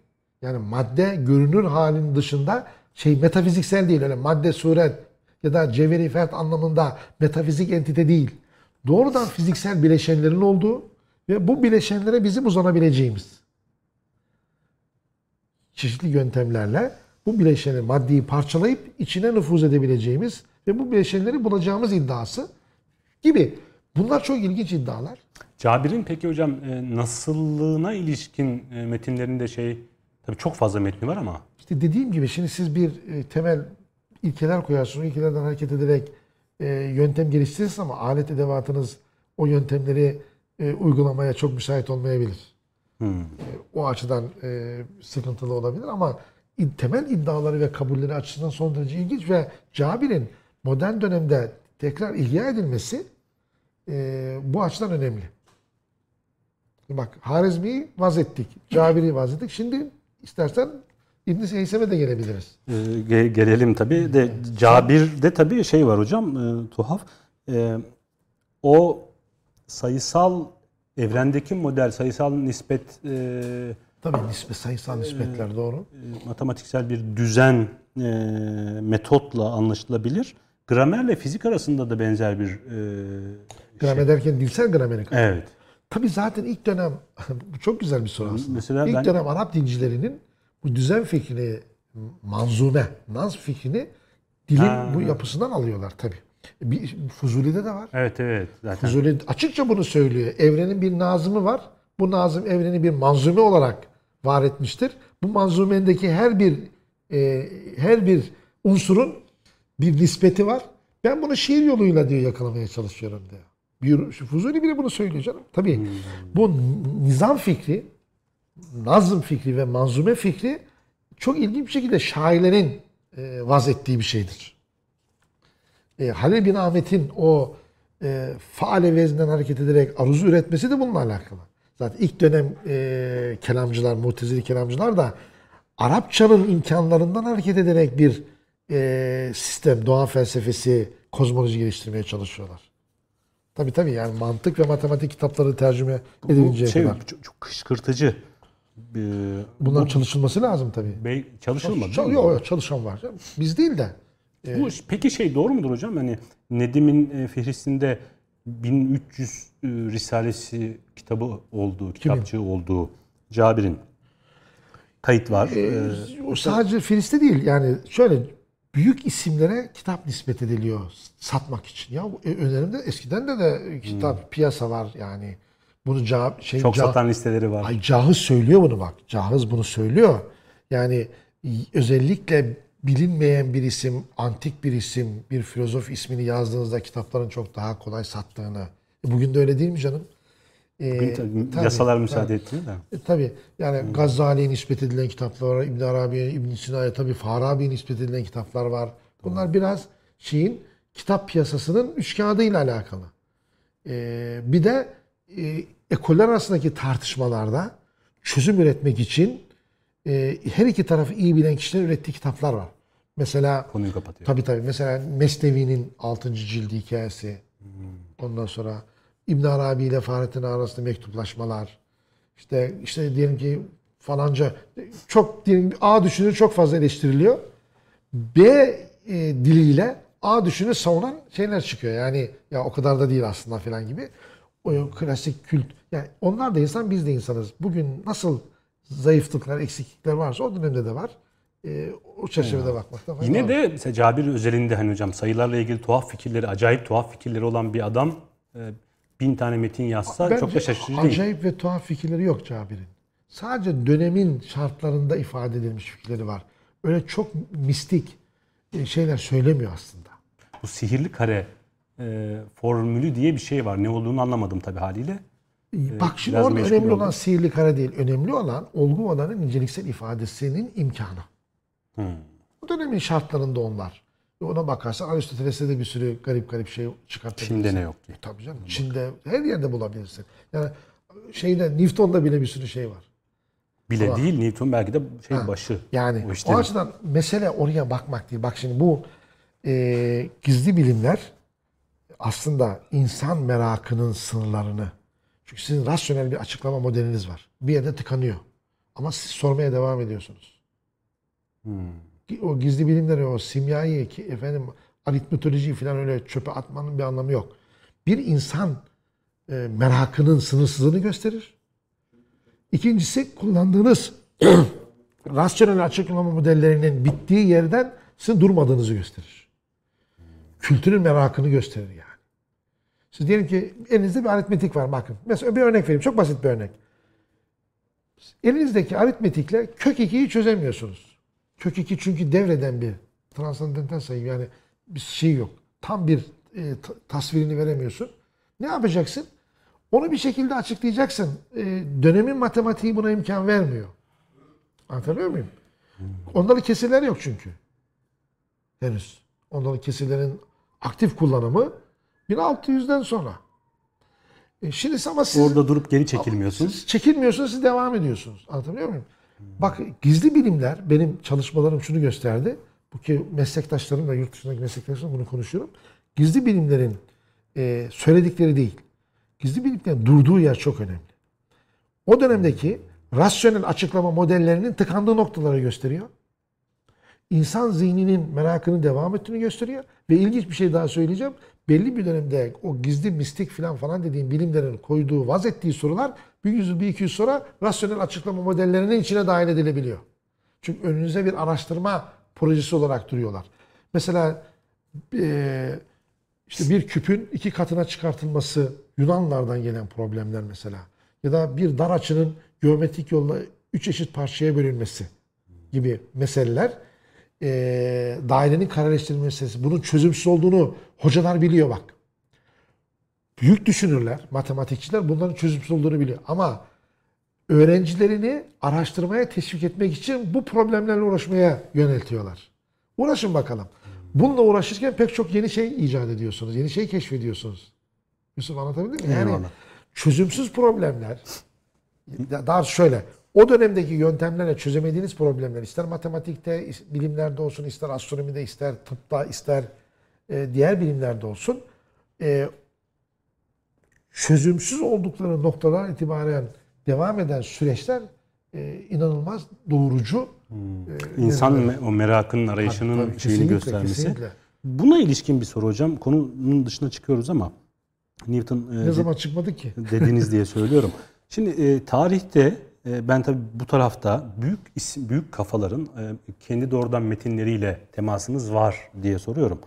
Yani madde görünür halin dışında şey metafiziksel değil öyle madde suret ya da cevheri fert anlamında metafizik entite değil. Doğrudan fiziksel bileşenlerin olduğu ve bu bileşenlere bizim uzanabileceğimiz çeşitli yöntemlerle bu bileşeni maddeyi parçalayıp içine nüfuz edebileceğimiz ve bu bileşenleri bulacağımız iddiası gibi. Bunlar çok ilginç iddialar. Cabir'in peki hocam e, nasıllığına ilişkin e, metinlerinde şey tabii çok fazla metni var ama İşte dediğim gibi şimdi siz bir e, temel ilkeler koyarsınız. O ilkelerden hareket ederek e, yöntem geliştirirsiniz ama alet edevatınız o yöntemleri e, uygulamaya çok müsait olmayabilir. E, o açıdan e, sıkıntılı olabilir ama temel iddiaları ve kabulleri açısından son derece ilginç ve Cabir'in modern dönemde tekrar ihya edilmesi e, bu açıdan önemli. Bak Harizmi'yi vaz ettik. Cabir'i vaz ettik. Şimdi istersen İbn Heysem'e de gelebiliriz. Ee, ge- gelelim tabii de Cabir'de tabii şey var hocam e, tuhaf. E, o sayısal evrendeki model sayısal nispet e, Tabii nispet, sayısal nispetler doğru. e, matematiksel bir düzen e, metotla anlaşılabilir. Gramerle fizik arasında da benzer bir e, Gramer derken dilsel grameri kastediyor. evet. Tabii zaten ilk dönem, (laughs) bu çok güzel bir soru aslında. Mesela ilk ben- dönem Arap dincilerinin bu düzen fikrini, manzume, naz fikrini dilin Ha. bu yapısından alıyorlar tabii. Bir, Fuzuli'de de var. Evet evet zaten. Fuzuli açıkça bunu söylüyor. Evrenin bir nazımı var. Bu nazım evreni bir manzume olarak var etmiştir. Bu manzumendeki her bir e, her bir unsurun bir nispeti var. Ben bunu şiir yoluyla diyor yakalamaya çalışıyorum diyor. Bir, Fuzuli bile bunu söylüyor canım. Tabii bu nizam fikri, nazım fikri ve manzume fikri çok ilginç bir şekilde şairlerin e, vaz ettiği bir şeydir. E, Halil bin Ahmet'in o e, faale vezninden hareket ederek aruzu üretmesi de bununla alakalı. Zaten ilk dönem e, kelamcılar, mutezili kelamcılar da Arapçanın imkanlarından hareket ederek bir e, sistem, doğa felsefesi, kozmoloji geliştirmeye çalışıyorlar. Tabii tabii yani mantık ve matematik kitapları tercüme Bu edilinceye şey kadar. çok, çok kışkırtıcı. E, Bunların çalışılması lazım tabii. Bey çalışılmadı. Çal- değil mi? yok, yok, çalışan var. Biz değil de. Bu peki şey doğru mudur hocam? Hani Nedim'in e, Fihrist'inde 1300 e, risalesi kitabı olduğu, kitapçığı olduğu Cabir'in kayıt var. Ee, O sadece Filistin değil. Yani şöyle büyük isimlere kitap nispet ediliyor satmak için. Ya e, önerimde eskiden de de kitap piyasa var yani. Bunu ca, şey çok ca- satan listeleri var. Ay Cahız söylüyor bunu bak. Cahız bunu söylüyor. Yani y- özellikle bilinmeyen bir isim, antik bir isim, bir filozof ismini yazdığınızda kitapların çok daha kolay sattığını. E, Bugün de öyle değil mi canım? E, Bugün tabii tabii, yasalar tabii. müsaade etmiyor da. E, tabii yani Gazali'ye nispet edilen kitaplar var. İbn Arabi'ye, İbn Sina'ya tabii Farabi'ye nispet edilen kitaplar var. Bunlar biraz şeyin kitap piyasasının üç kağıdıyla alakalı. E, bir de e, ekoller arasındaki tartışmalarda çözüm üretmek için e, her iki tarafı iyi bilen kişilerin ürettiği kitaplar var. Mesela Konuyu kapatıyor. Tabii tabii. Mesela Mesnevi'nin 6. cildi hikayesi. Ondan sonra İbn Arabi ile Fahrettin arasında mektuplaşmalar. İşte işte diyelim ki falanca çok diyelim A düşünür çok fazla eleştiriliyor. B e, diliyle A düşünür savunan şeyler çıkıyor. Yani ya o kadar da değil aslında falan gibi. O klasik kült. Yani onlar da insan biz de insanız. Bugün nasıl zayıflıklar, eksiklikler varsa o dönemde de var. E, o çerçevede bakmakta fayda Yine var. de mesela Cabir özelinde hani hocam sayılarla ilgili tuhaf fikirleri, acayip tuhaf fikirleri olan bir adam e, bin tane metin yazsa çok da Bence şaşırtıcı değil. acayip ve tuhaf fikirleri yok Cabir'in. Sadece dönemin şartlarında ifade edilmiş fikirleri var. Öyle çok mistik e, şeyler söylemiyor aslında. Bu sihirli kare e, formülü diye bir şey var. Ne olduğunu anlamadım tabii haliyle. Bak şimdi orada önemli oldum. olan sihirli kare değil. Önemli olan olgu olanın niceliksel ifadesinin imkanı. Hmm. Bu dönemin şartlarında onlar. Ona bakarsan Aristoteles'te de bir sürü garip garip şey çıkartabilirsin. Çin'de ne yok diye. Tabii canım. Çin'de her yerde bulabilirsin. Yani şeyde Newton'da bile bir sürü şey var. Bile Ama- değil Newton belki de şey başı. Yani o o, açıdan mesele oraya bakmak değil. Bak şimdi bu e, gizli bilimler aslında insan merakının sınırlarını çünkü sizin rasyonel bir açıklama modeliniz var. Bir yerde tıkanıyor. Ama siz sormaya devam ediyorsunuz. O gizli bilimleri, o simyayı, ki efendim aritmetoloji falan öyle çöpe atmanın bir anlamı yok. Bir insan e, merakının sınırsızlığını gösterir. İkincisi kullandığınız (clears throat) rasyonel açıklama modellerinin bittiği yerden sizin durmadığınızı gösterir. Kültürün merakını gösterir yani. Siz diyelim ki elinizde bir aritmetik var bakın. Mesela bir örnek vereyim. Çok basit bir örnek. Elinizdeki aritmetikle kök 2'yi çözemiyorsunuz. Kök 2 çünkü devreden bir transandental sayı yani bir şey yok. Tam bir e, ta- tasvirini veremiyorsun. Ne yapacaksın? Onu bir şekilde açıklayacaksın. E, dönemin matematiği buna imkan vermiyor. Anlatabiliyor muyum? Onların kesirler yok çünkü. Henüz. Onların kesirlerin aktif kullanımı 1600'den sonra. E şimdi ama siz, Orada durup geri çekilmiyorsun. siz çekilmiyorsunuz, siz devam ediyorsunuz. Anlatabiliyor muyum? Bak gizli bilimler benim çalışmalarım şunu gösterdi. Bu ki meslektaşlarımla yurt dışındaki meslektaşlarımla bunu konuşuyorum. Gizli bilimlerin e, söyledikleri değil. Gizli bilimlerin durduğu yer çok önemli. O dönemdeki rasyonel açıklama modellerinin tıkandığı noktaları gösteriyor. İnsan zihninin merakını devam ettiğini gösteriyor. Ve ilginç bir şey daha söyleyeceğim. Belli bir dönemde o gizli mistik falan falan dediğim bilimlerin koyduğu, vaz ettiği sorular bir yüz, bir iki yüz sonra rasyonel açıklama modellerinin içine dahil edilebiliyor. Çünkü önünüze bir araştırma projesi olarak duruyorlar. Mesela işte bir küpün iki katına çıkartılması Yunanlardan gelen problemler mesela. Ya da bir dar açının geometrik yolla üç eşit parçaya bölünmesi gibi meseleler e, dairenin kareleştirilmesi meselesi. Bunun çözümsüz olduğunu hocalar biliyor bak. Büyük düşünürler, matematikçiler bunların çözümsüz olduğunu biliyor. Ama öğrencilerini araştırmaya teşvik etmek için bu problemlerle uğraşmaya yöneltiyorlar. Uğraşın bakalım. Bununla uğraşırken pek çok yeni şey icat ediyorsunuz. Yeni şey keşfediyorsunuz. Yusuf anlatabildim mi? Yani Eyvallah. çözümsüz problemler daha şöyle o dönemdeki yöntemlerle çözemediğiniz problemler ister matematikte, bilimlerde olsun, ister astronomide, ister tıpta, ister e, diğer bilimlerde olsun e, çözümsüz oldukları noktadan itibaren devam eden süreçler e, inanılmaz doğurucu. E, İnsan me- o merakının arayışının Tabii, tabii, şeyini göstermesi. kesinlikle. Buna ilişkin bir soru hocam. Konunun dışına çıkıyoruz ama Newton Ne zaman çıkmadık ki? dediniz diye söylüyorum. (laughs) Şimdi e, tarihte ben tabii bu tarafta büyük isim, büyük kafaların e, kendi doğrudan metinleriyle temasınız var diye soruyorum.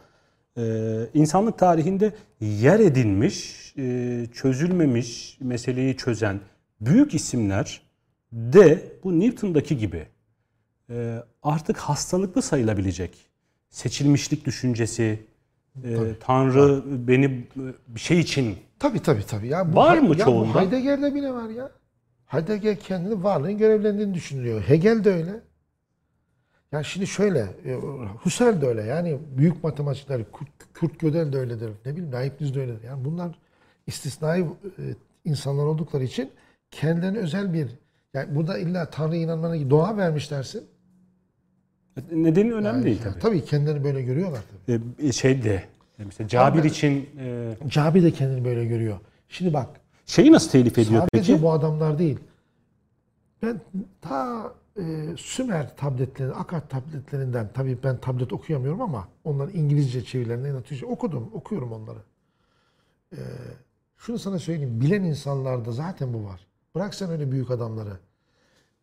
E, insanlık tarihinde yer edinmiş, e, çözülmemiş meseleyi çözen büyük isimler de bu Newton'daki gibi e, artık hastalıklı sayılabilecek seçilmişlik düşüncesi, e, Tanrı beni e, bir şey için Tabii tabii tabii. Ya bu, Var mı ya bu çoğunda? Heidegger'de bile var ya. Heidegger kendini varlığın görevlendiğini düşünüyor. Hegel de öyle. Ya şimdi şöyle, e, Husserl de öyle. Yani büyük matematikçiler, Kurt, Kurt Gödel de öyledir. Ne bileyim Leibniz de öyledir. Yani bunlar istisnai e, insanlar oldukları için kendilerine özel bir yani burada illa Tanrı'ya inanmana doğa vermiş dersin. nedeni önemli değil Yani tabii. tabii kendilerini böyle görüyorlar tabii. E, şey de mesela Cabir Abi- için e, Cabi de kendini böyle görüyor. Şimdi bak şeyi nasıl telif ediyor Sadece peki? bu adamlar değil. Ben ta e, Sümer tabletleri, Akkad tabletlerinden tabii ben tablet okuyamıyorum ama onların İngilizce çevirilerini Latince okudum, okuyorum onları. E, şunu sana söyleyeyim, bilen insanlarda zaten bu var. Bırak sen öyle büyük adamları.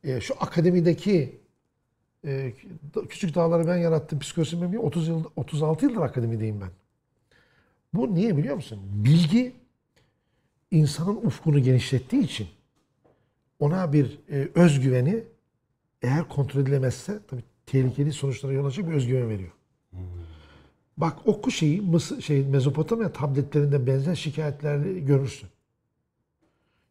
E, şu akademideki e, küçük dağları ben yarattım psikolojimi 30 yıl 36 yıldır akademideyim ben. Bu niye biliyor musun? Bilgi insanın ufkunu genişlettiği için ona bir e, özgüveni eğer kontrol edilemezse tabii tehlikeli sonuçlara yol açacak bir özgüven veriyor. Bak oku şeyi Mısır, şey Mezopotamya tabletlerinde benzer şikayetler görürsün.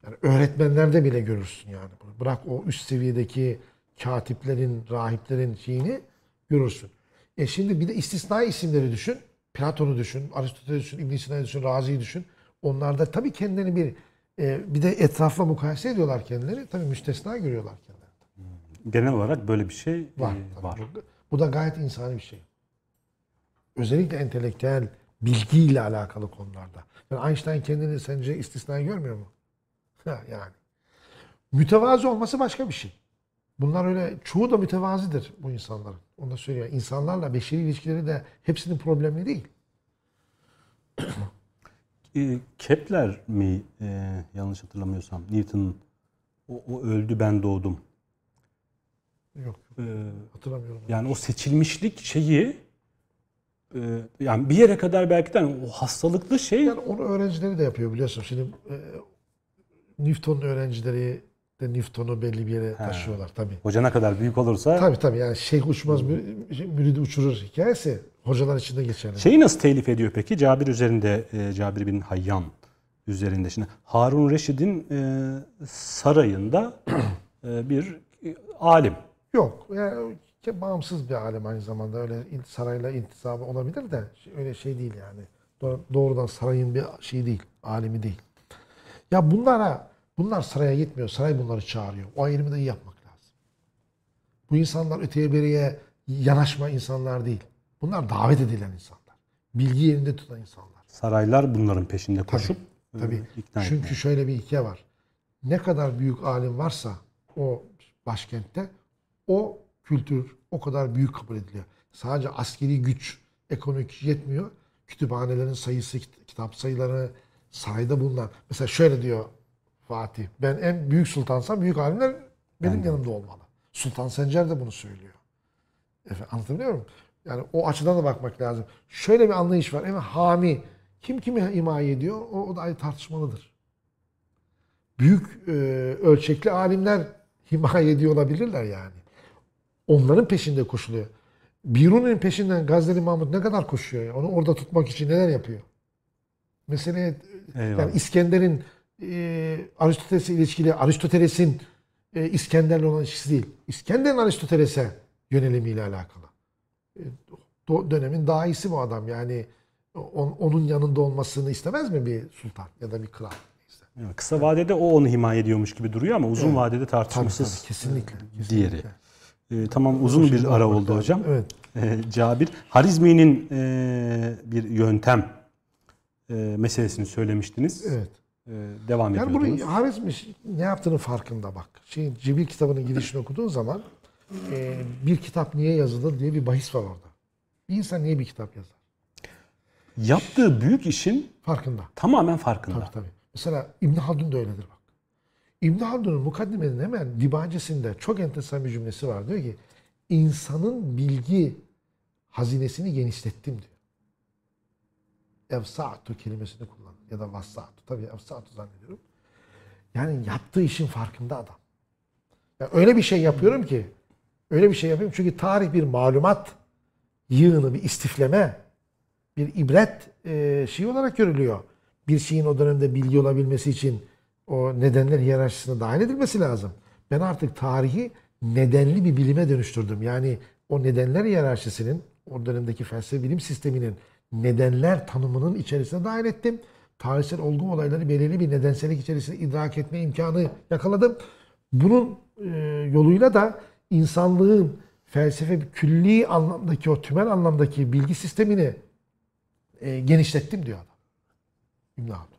Yani öğretmenlerde bile görürsün yani. Bırak o üst seviyedeki katiplerin, rahiplerin şeyini görürsün. E şimdi bir de istisnai isimleri düşün. Platon'u düşün, Aristoteles'i düşün, İbn Sina'yı düşün, Razi'yi düşün. Onlarda tabii kendilerini bir e, bir de etrafla mukayese ediyorlar kendileri. Tabii müstesna görüyorlar kendilerini. Genel olarak böyle bir şey e, Var. var. tabii. Bu, bu da gayet insani bir şey. Özellikle entelektüel bilgiyle alakalı konularda. Yani Einstein kendini sence istisnai görmüyor mu? (laughs) Yani. Mütevazi olması başka bir şey. Bunlar öyle, çoğu da mütevazidir bu insanların. Onu da söylüyor. İnsanlarla beşeri ilişkileri de hepsinin problemi değil. E, Kepler mi e, yanlış hatırlamıyorsam Newton o, o öldü ben doğdum. Yok, E, hatırlamıyorum. yani o seçilmişlik şeyi e, yani bir yere kadar belki de hani o hastalıklı şey Yani onu öğrencileri de yapıyor biliyorsun. Şimdi e, Newton'un öğrencileri de Newton'u belli bir yere taşıyorlar tabii. hoca ne kadar büyük olursa Tabii tabii yani şeyh uçmaz şey, müridi uçurur hikayesi hocalar için de geçerli. Şeyi nasıl telif ediyor peki? Cabir üzerinde, e, Cabir bin Hayyan üzerinde. Şimdi Harun Reşid'in e, sarayında e, bir e, alim. Yok yani bağımsız bir alem aynı zamanda öyle sarayla intisabı olabilir de öyle şey değil yani. Do- Doğrudan sarayın bir şey değil, alemi değil. Ya bunlara bunlar saraya gitmiyor. Saray bunları çağırıyor. O ayrımı da iyi yapmak lazım. Bu insanlar öteye beriye yanaşma insanlar değil. Bunlar davet edilen insanlar. Bilgi yerinde tutan insanlar. Saraylar bunların peşinde koşup Tabii. e, ikna Çünkü etmeye. şöyle bir hikaye var. Ne kadar büyük alim varsa o başkentte o kültür o kadar büyük kabul ediliyor. Sadece askeri güç, ekonomik yetmiyor. Kütüphanelerin sayısı, kit- kitap sayıları, sarayda bulunan. Mesela şöyle diyor Fatih. Ben en büyük sultansam büyük alimler benim yanımda olmalı. Sultan Sencer de bunu söylüyor. Efendim, anlatabiliyor muyum? Yani o açıdan da bakmak lazım. Şöyle bir anlayış var. Evet hami. Kim kimi himaye ediyor? O, o da ayrı tartışmalıdır. Büyük e, ölçekli alimler himaye ediyor olabilirler yani. Onların peşinde koşuluyor. Biruni'nin peşinden Gazneli Mahmut ne kadar koşuyor ya? Onu orada tutmak için neler yapıyor? Mesele Eyvallah. yani İskender'in e, Aristoteles'le ilişkili Aristoteles'in e, İskender'le olan ilişkisi değil. İskender'in Aristoteles'e yönelimiyle alakalı. E, dönemin daha iyisi bu adam. Yani on- onun yanında olmasını istemez mi bir sultan ya da bir kral? Yani kısa vadede o onu himaye ediyormuş gibi duruyor ama uzun vadede Tabii, tartışmasız tabii, kesinlikle, kesinlikle. diğeri. E, tamam uzun bir ara oldu hocam. Evet. E, Cabir, Harizmi'nin e, bir yöntem e, meselesini söylemiştiniz. Evet. E, devam Yani ediyordunuz. bunu Harizmi ne yaptığının farkında bak. Şey, Cibil kitabının girişini (laughs) okuduğun zaman e, bir kitap niye yazılır diye bir bahis var orada. Bir insan niye bir kitap yazar? Yaptığı büyük işin Farkında. tamamen farkında. Tabii tabii. Mesela İbn Haldun da öyledir bak. İbn Haldun'un mukaddimenin hemen dibacesinde çok enteresan bir cümlesi var. Diyor ki insanın bilgi hazinesini genişlettim diyor. Evsa'tu kelimesini kullan ya da vassa'tu. Tabii evsa'tu zannediyorum. Yani yaptığı işin farkında adam. Ya öyle bir şey yapıyorum ki öyle bir şey yapıyorum çünkü tarih bir malumat yığını, bir istifleme, bir ibret e, şey olarak görülüyor. Bir şeyin o dönemde bilgi olabilmesi için o nedenler hiyerarşisine dahil edilmesi lazım. Ben artık tarihi nedenli bir bilime dönüştürdüm. Yani o nedenler hiyerarşisinin, o dönemdeki felsefe bilim sisteminin nedenler tanımının içerisine dahil ettim. Tarihsel olgu olayları belirli bir nedensellik içerisinde idrak etme imkanı yakaladım. Bunun e, yoluyla da insanlığın felsefe külli anlamdaki o tümel anlamdaki bilgi sistemini e, genişlettim diyor adam. İbn Haldun.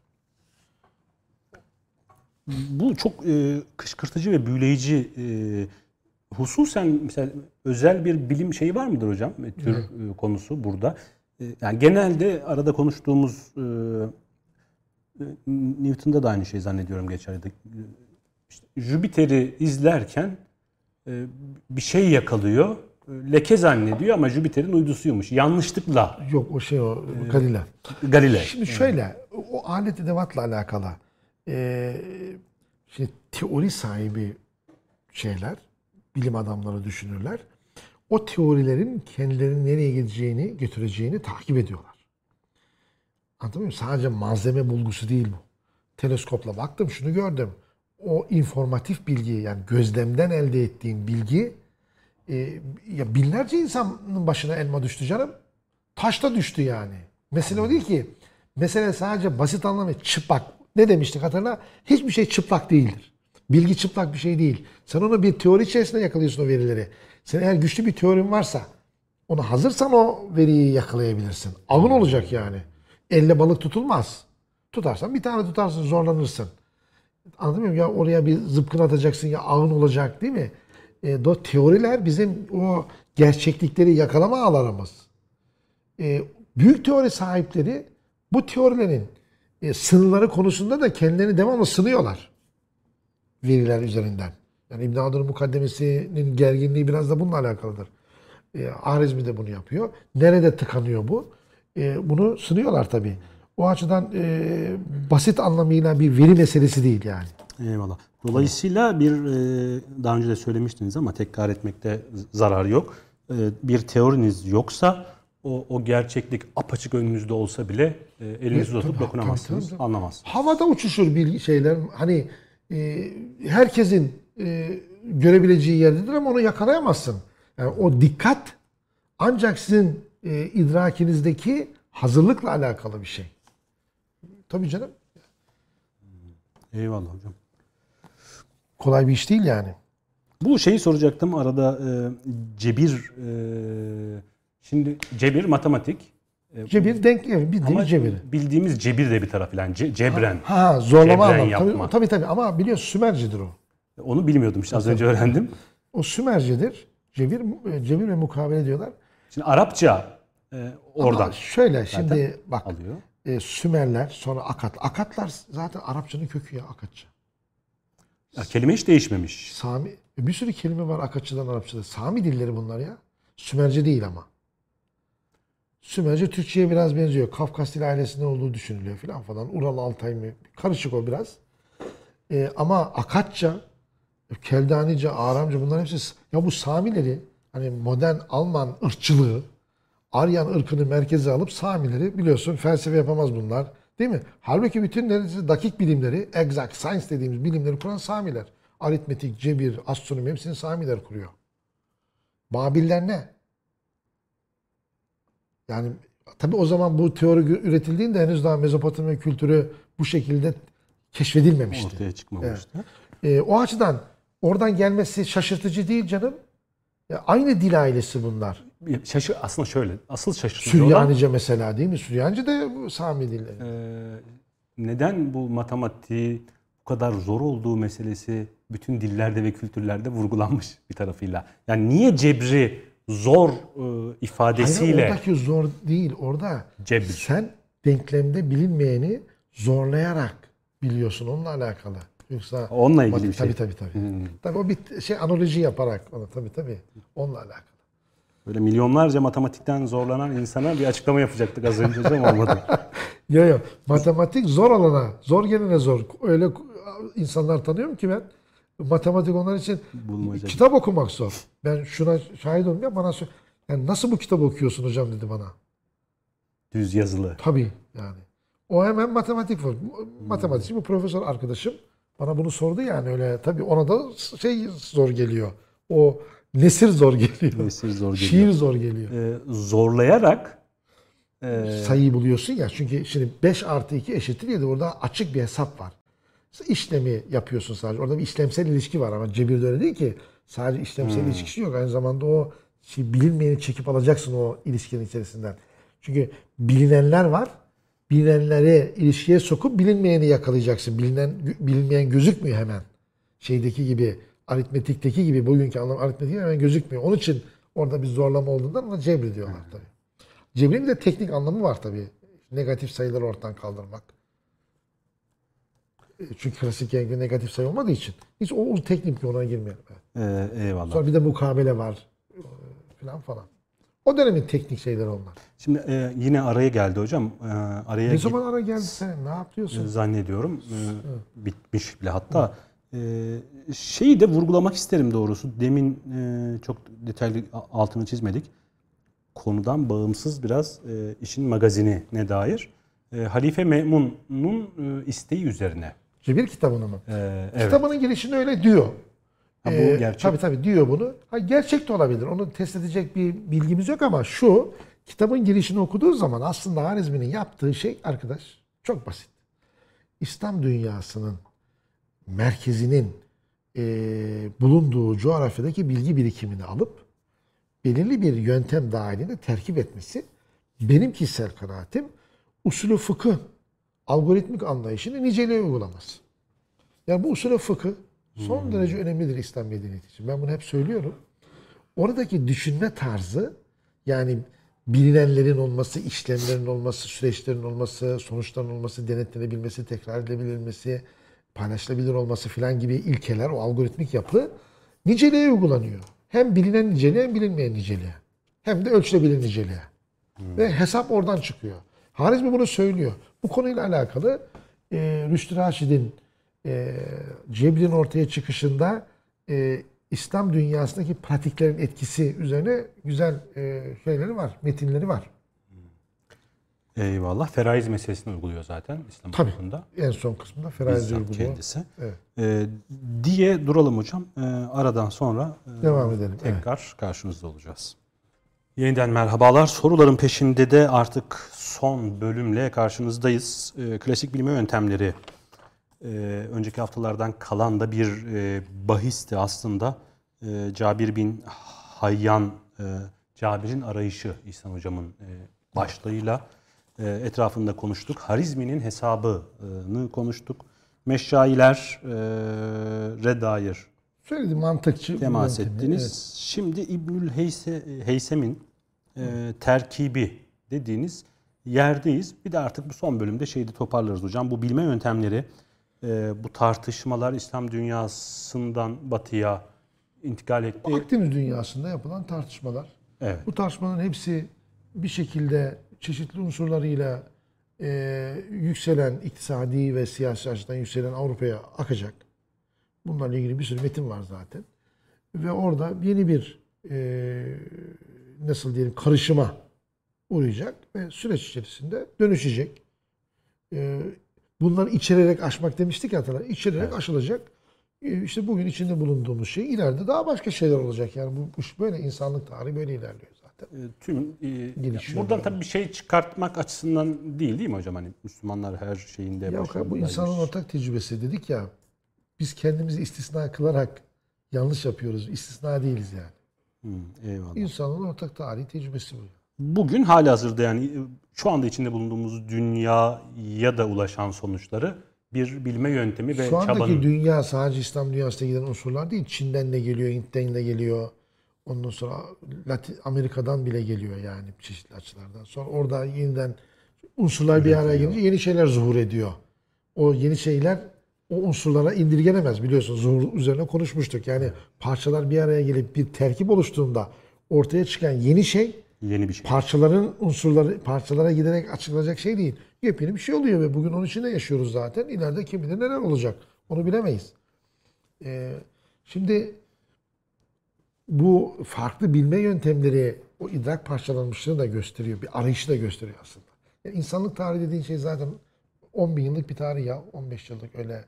Bu çok e, kışkırtıcı ve büyüleyici e, hususen mesela özel bir bilim şeyi var mıdır hocam? E, Tür e, konusu burada. E, yani genelde arada konuştuğumuz e, e, Newton'da da aynı şey zannediyorum geçerli. E, İşte Jüpiter'i izlerken bir şey yakalıyor. e, Leke zannediyor ama Jüpiter'in uydusuymuş. Yanlışlıkla Yok o şey o Galileo. Galilei. Şimdi şöyle o alet edevatla alakalı e, şimdi teori sahibi şeyler bilim adamları düşünürler. O teorilerin kendilerini nereye gideceğini götüreceğini takip ediyorlar. Anladın mı? Sadece malzeme bulgusu değil bu. Teleskopla baktım şunu gördüm. O informatif bilgi yani gözlemden elde ettiğim bilgi e, ya binlerce insanın başına elma düştü canım. Taş da düştü yani. Mesele o değil ki. Mesele sadece basit anlamda çıplak. Ne demiştik hatırla? Hiçbir şey çıplak değildir. Bilgi çıplak bir şey değil. Sen onu bir teori içerisinde yakalıyorsun o verileri. Sen eğer güçlü bir teorin varsa onu hazırsan o veriyi yakalayabilirsin. Ağın olacak yani. Elle balık tutulmaz. Tutarsan bir tane tutarsın zorlanırsın. Mı? Ya oraya bir zıpkın atacaksın ya ağın olacak değil mi? E, o teoriler bizim o gerçeklikleri yakalama ağlarımız. E, büyük teori sahipleri bu teorilerin e, sınırları konusunda da kendilerini devamlı sınıyorlar. Veriler üzerinden. Yani İbn Haldun'un mukaddemesinin gerginliği biraz da bununla alakalıdır. E, Arizmi de bunu yapıyor. Nerede tıkanıyor bu? E, bunu sınıyorlar tabii. O açıdan e, basit anlamıyla bir veri meselesi değil yani. Eyvallah. Dolayısıyla bir e, daha önce de söylemiştiniz ama tekrar etmekte zarar yok. E, Bir teoriniz yoksa o, o gerçeklik apaçık önünüzde olsa bile e, elinizi tabii, tutup dokunamazsınız, tabii, tabii. anlamaz. Havada uçuşur bir şeyler. Hani e, herkesin e, görebileceği yerdedir ama onu yakalayamazsın. Yani o dikkat ancak sizin e, idrakinizdeki hazırlıkla alakalı bir şey. Tabii canım. Eyvallah hocam. Kolay bir iş değil yani. Bu şeyi soracaktım arada e, cebir e, şimdi cebir matematik Cebir denk evet, dil cebiri. bildiğimiz cebir de bir taraf yani ce- cebren. Ha zorlama Cebren anlamı. Tabii, tabii tabii ama biliyorsun Sümercidir o. Onu bilmiyordum işte az önce öğrendim. O Sümercidir. Cebir, e, cebir ve mukabele diyorlar. Şimdi Arapça e, oradan Ama şöyle şimdi bak alıyor. E, Sümerler sonra Akat. Akatlar zaten Arapçanın kökü ya Akatça. Ya, kelime hiç değişmemiş. Sami e, bir sürü kelime var Akatçıdan Arapçada. Sami dilleri bunlar ya. Sümerce değil ama. Sümerce Türkçe'ye biraz benziyor. Kafkas dil ailesinde olduğu düşünülüyor filan falan. Ural Altay mı? Karışık o biraz. E, ama Akatça, Keldanice, Aramca bunlar hepsi ya bu Samileri hani modern Alman ırkçılığı Aryan ırkını merkeze alıp Samileri biliyorsun felsefe yapamaz bunlar. Değil mi? Halbuki bütün neredeyse dakik bilimleri, exact science dediğimiz bilimleri kuran Samiler. Aritmetik, cebir, astronomi hepsini Samiler kuruyor. Babiller ne? Yani tabii o zaman bu teori üretildiğinde henüz daha Mezopotamya kültürü bu şekilde keşfedilmemişti. Ortaya çıkmamıştı. Ee, o açıdan oradan gelmesi şaşırtıcı değil canım. Ya aynı dil ailesi bunlar. Bir Şaşır, aslında şöyle, asıl şaşırtıcı olan Süryanice mesela değil mi? Süryanice de Sami dilleri. e, neden bu matematiği bu kadar zor olduğu meselesi bütün dillerde ve kültürlerde vurgulanmış bir tarafıyla. Yani niye cebri zor e, Hayır, ifadesiyle oradaki zor değil. Orada Cebir. sen denklemde bilinmeyeni zorlayarak biliyorsun onunla alakalı. Yoksa Onunla ilgili bir şey. Tabii tabii tabii. Tabii o bir şey analoji yaparak ona tabii tabii onunla alakalı. Böyle milyonlarca matematikten zorlanan insana bir açıklama yapacaktık az önce hocam olmadı. (laughs) Yok yok. Matematik zor alana, zor gelene zor. Öyle insanlar tanıyorum ki ben. Matematik onlar için Bulmaca. kitap okumak zor. Ben şuna şahit oldum ya bana yani nasıl bu kitabı okuyorsun hocam dedi bana. Düz yazılı. Tabii yani. O hemen matematik var. Matematikçi bir profesör arkadaşım bana bunu sordu yani öyle tabii ona da şey zor geliyor. O nesir zor geliyor. Nesir zor geliyor. Şiir zor geliyor. E, zorlayarak e, sayıyı buluyorsun ya. Çünkü şimdi 5 artı 2 eşittir 7. Orada açık bir hesap var. İşlemi yapıyorsun sadece. Orada bir işlemsel ilişki var ama cebirde öyle değil ki. Sadece işlemsel ilişkisi yok. Aynı zamanda o şey, bilinmeyeni çekip alacaksın o ilişkinin içerisinden. Çünkü bilinenler var. Bilinenleri ilişkiye sokup bilinmeyeni yakalayacaksın. Bilinen, bilinmeyen gözükmüyor hemen. Şeydeki gibi, aritmetikteki gibi, bugünkü anlam aritmetik hemen gözükmüyor. Onun için orada bir zorlama olduğundan ona cebri diyorlar tabii. Cebrin de teknik anlamı var tabii. Negatif sayıları ortadan kaldırmak. E, Çünkü klasik yenge negatif sayı olmadığı için. Hiç o, teknik bir ona girmeyelim. Evet. e, eyvallah. Sonra bir de mukabele var. e, Falan falan. O dönemin teknik şeyleri onlar. Şimdi e, yine araya geldi hocam. E, araya Ne zaman ara geldi sen? Ne yapıyorsun? zannediyorum. E, bitmiş bile hatta. E, şeyi de vurgulamak isterim doğrusu. Demin e, çok detaylı altını çizmedik. Konudan bağımsız biraz e, işin magazini ne dair. E, Halife Memun'un isteği üzerine. Cebir kitabını mı? E, evet. Kitabının girişinde öyle diyor. Ha, bu Ee, gerçek. Tabii tabii diyor bunu. Ha, gerçek de olabilir. Onu test edecek bir bilgimiz yok ama şu kitabın girişini okuduğu zaman aslında Harizmi'nin yaptığı şey arkadaş çok basit. İslam dünyasının merkezinin eee, bulunduğu coğrafyadaki bilgi birikimini alıp belirli bir yöntem dahilinde terkip etmesi benim kişisel kanaatim usulü fıkıh algoritmik anlayışını niceliğe uygulaması. Yani bu usulü fıkıh son derece önemlidir İslam medeniyeti için. Ben bunu hep söylüyorum. Oradaki düşünme tarzı yani bilinenlerin olması, işlemlerin olması, süreçlerin olması, sonuçların olması, denetlenebilmesi, tekrar edilebilmesi, paylaşılabilir olması filan gibi ilkeler, o algoritmik yapı niceliğe uygulanıyor. Hem bilinen niceliğe hem bilinmeyen niceliğe. Hem de ölçülebilir niceliğe. Ve hesap oradan çıkıyor. Harizmi bunu söylüyor. Bu konuyla alakalı e, Rüştü Raşid'in e, Cebrin ortaya çıkışında e, İslam dünyasındaki pratiklerin etkisi üzerine güzel e, şeyleri var, metinleri var. Eyvallah. Feraiz meselesini uyguluyor zaten İslam Tabii. hukukunda. En son kısmında Ferazi Bizzat uyguluyor. kendisi. Evet. E, diye duralım hocam. E, aradan sonra e, Devam edelim. Evet. tekrar karşınızda olacağız. Yeniden merhabalar. Soruların peşinde de artık son bölümle karşınızdayız. E, klasik bilme yöntemleri. E, önceki haftalardan kalan da bir e, bahisti aslında. e, Cabir bin Hayyan, e, Cabir'in arayışı İhsan Hocam'ın e, başlığıyla e, etrafında konuştuk. Harizmi'nin hesabını konuştuk. Meşşailer e, Redair Söyledi mantıkçı. temas yöntemi, ettiniz. evet. Şimdi İbnül Heyse, Heysem'in e, terkibi dediğiniz yerdeyiz. Bir de artık bu son bölümde şeydi toparlarız hocam. Bu bilme yöntemleri, e, bu tartışmalar İslam dünyasından batıya intikal etti. Akdeniz dünyasında yapılan tartışmalar. Evet. Bu tartışmaların hepsi bir şekilde çeşitli unsurlarıyla e, yükselen, iktisadi ve siyasi açıdan yükselen Avrupa'ya akacak. Bunlarla ilgili bir sürü metin var zaten. Ve orada yeni bir e, nasıl diyelim karışıma uğrayacak ve süreç içerisinde dönüşecek. E, bunları içererek aşmak demiştik ya hatırlar. İçererek aşılacak. E, işte bugün içinde bulunduğumuz şey ileride daha başka şeyler olacak. Yani bu, bu böyle insanlık tarihi böyle ilerliyor Tüm e, buradan tabii bir şey çıkartmak açısından değil değil mi hocam? Hani Müslümanlar her şeyinde başarılı bu insanın ortak tecrübesi dedik ya. Biz kendimizi istisna kılarak yanlış yapıyoruz. İstisna değiliz yani. Hı, eyvallah. İnsanın ortak tarihi tecrübesi bu. Bugün halihazırda yani e, şu anda içinde bulunduğumuz dünyaya da ulaşan sonuçları bir bilme yöntemi ve Şu andaki çabanın dünya sadece İslam dünyasına giden unsurlar değil. Çin'den de geliyor, Hint'ten de geliyor. Ondan sonra Latin Amerika'dan bile geliyor yani çeşitli açılardan. Sonra orada yeniden unsurlar bir araya gelince yeni şeyler zuhur ediyor. O yeni şeyler o unsurlara indirgenemez biliyorsunuz. Zuhur üzerine konuşmuştuk. Yani parçalar bir araya gelip bir terkip oluştuğunda ortaya çıkan yeni şey yeni bir şey. parçaların unsurları parçalara giderek açıklanacak şey değil. Yepyeni bir şey oluyor ve bugün onun içinde yaşıyoruz zaten. İleride kim bilir neler olacak. Onu bilemeyiz. Ee, şimdi bu farklı bilme yöntemleri o idrak parçalanmışlığını da gösteriyor. Bir arayışı da gösteriyor aslında. Yani insanlık tarihi dediğin şey zaten 10 bin yıllık bir tarih ya. 15 yıllık öyle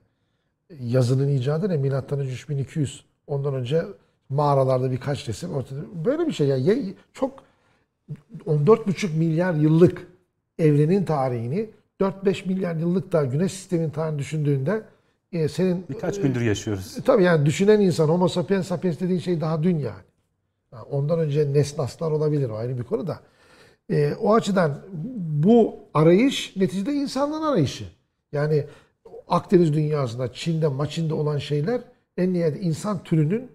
yazının icadı ne? Milattan önce 3200. Ondan önce mağaralarda birkaç resim ortada. Böyle bir şey ya. Ya- Çok 14,5 milyar yıllık evrenin tarihini 4-5 milyar yıllık da güneş sisteminin tarihini düşündüğünde e, senin Birkaç gündür yaşıyoruz. e, tabii yani düşünen insan homo sapiens sapiens dediğin şey daha dün yani. Ondan önce nesnaslar olabilir o ayrı bir konu da. E, o açıdan bu arayış neticede insanlığın arayışı. Yani Akdeniz dünyasında, Çin'de, Maçin'de olan şeyler en nihayet insan türünün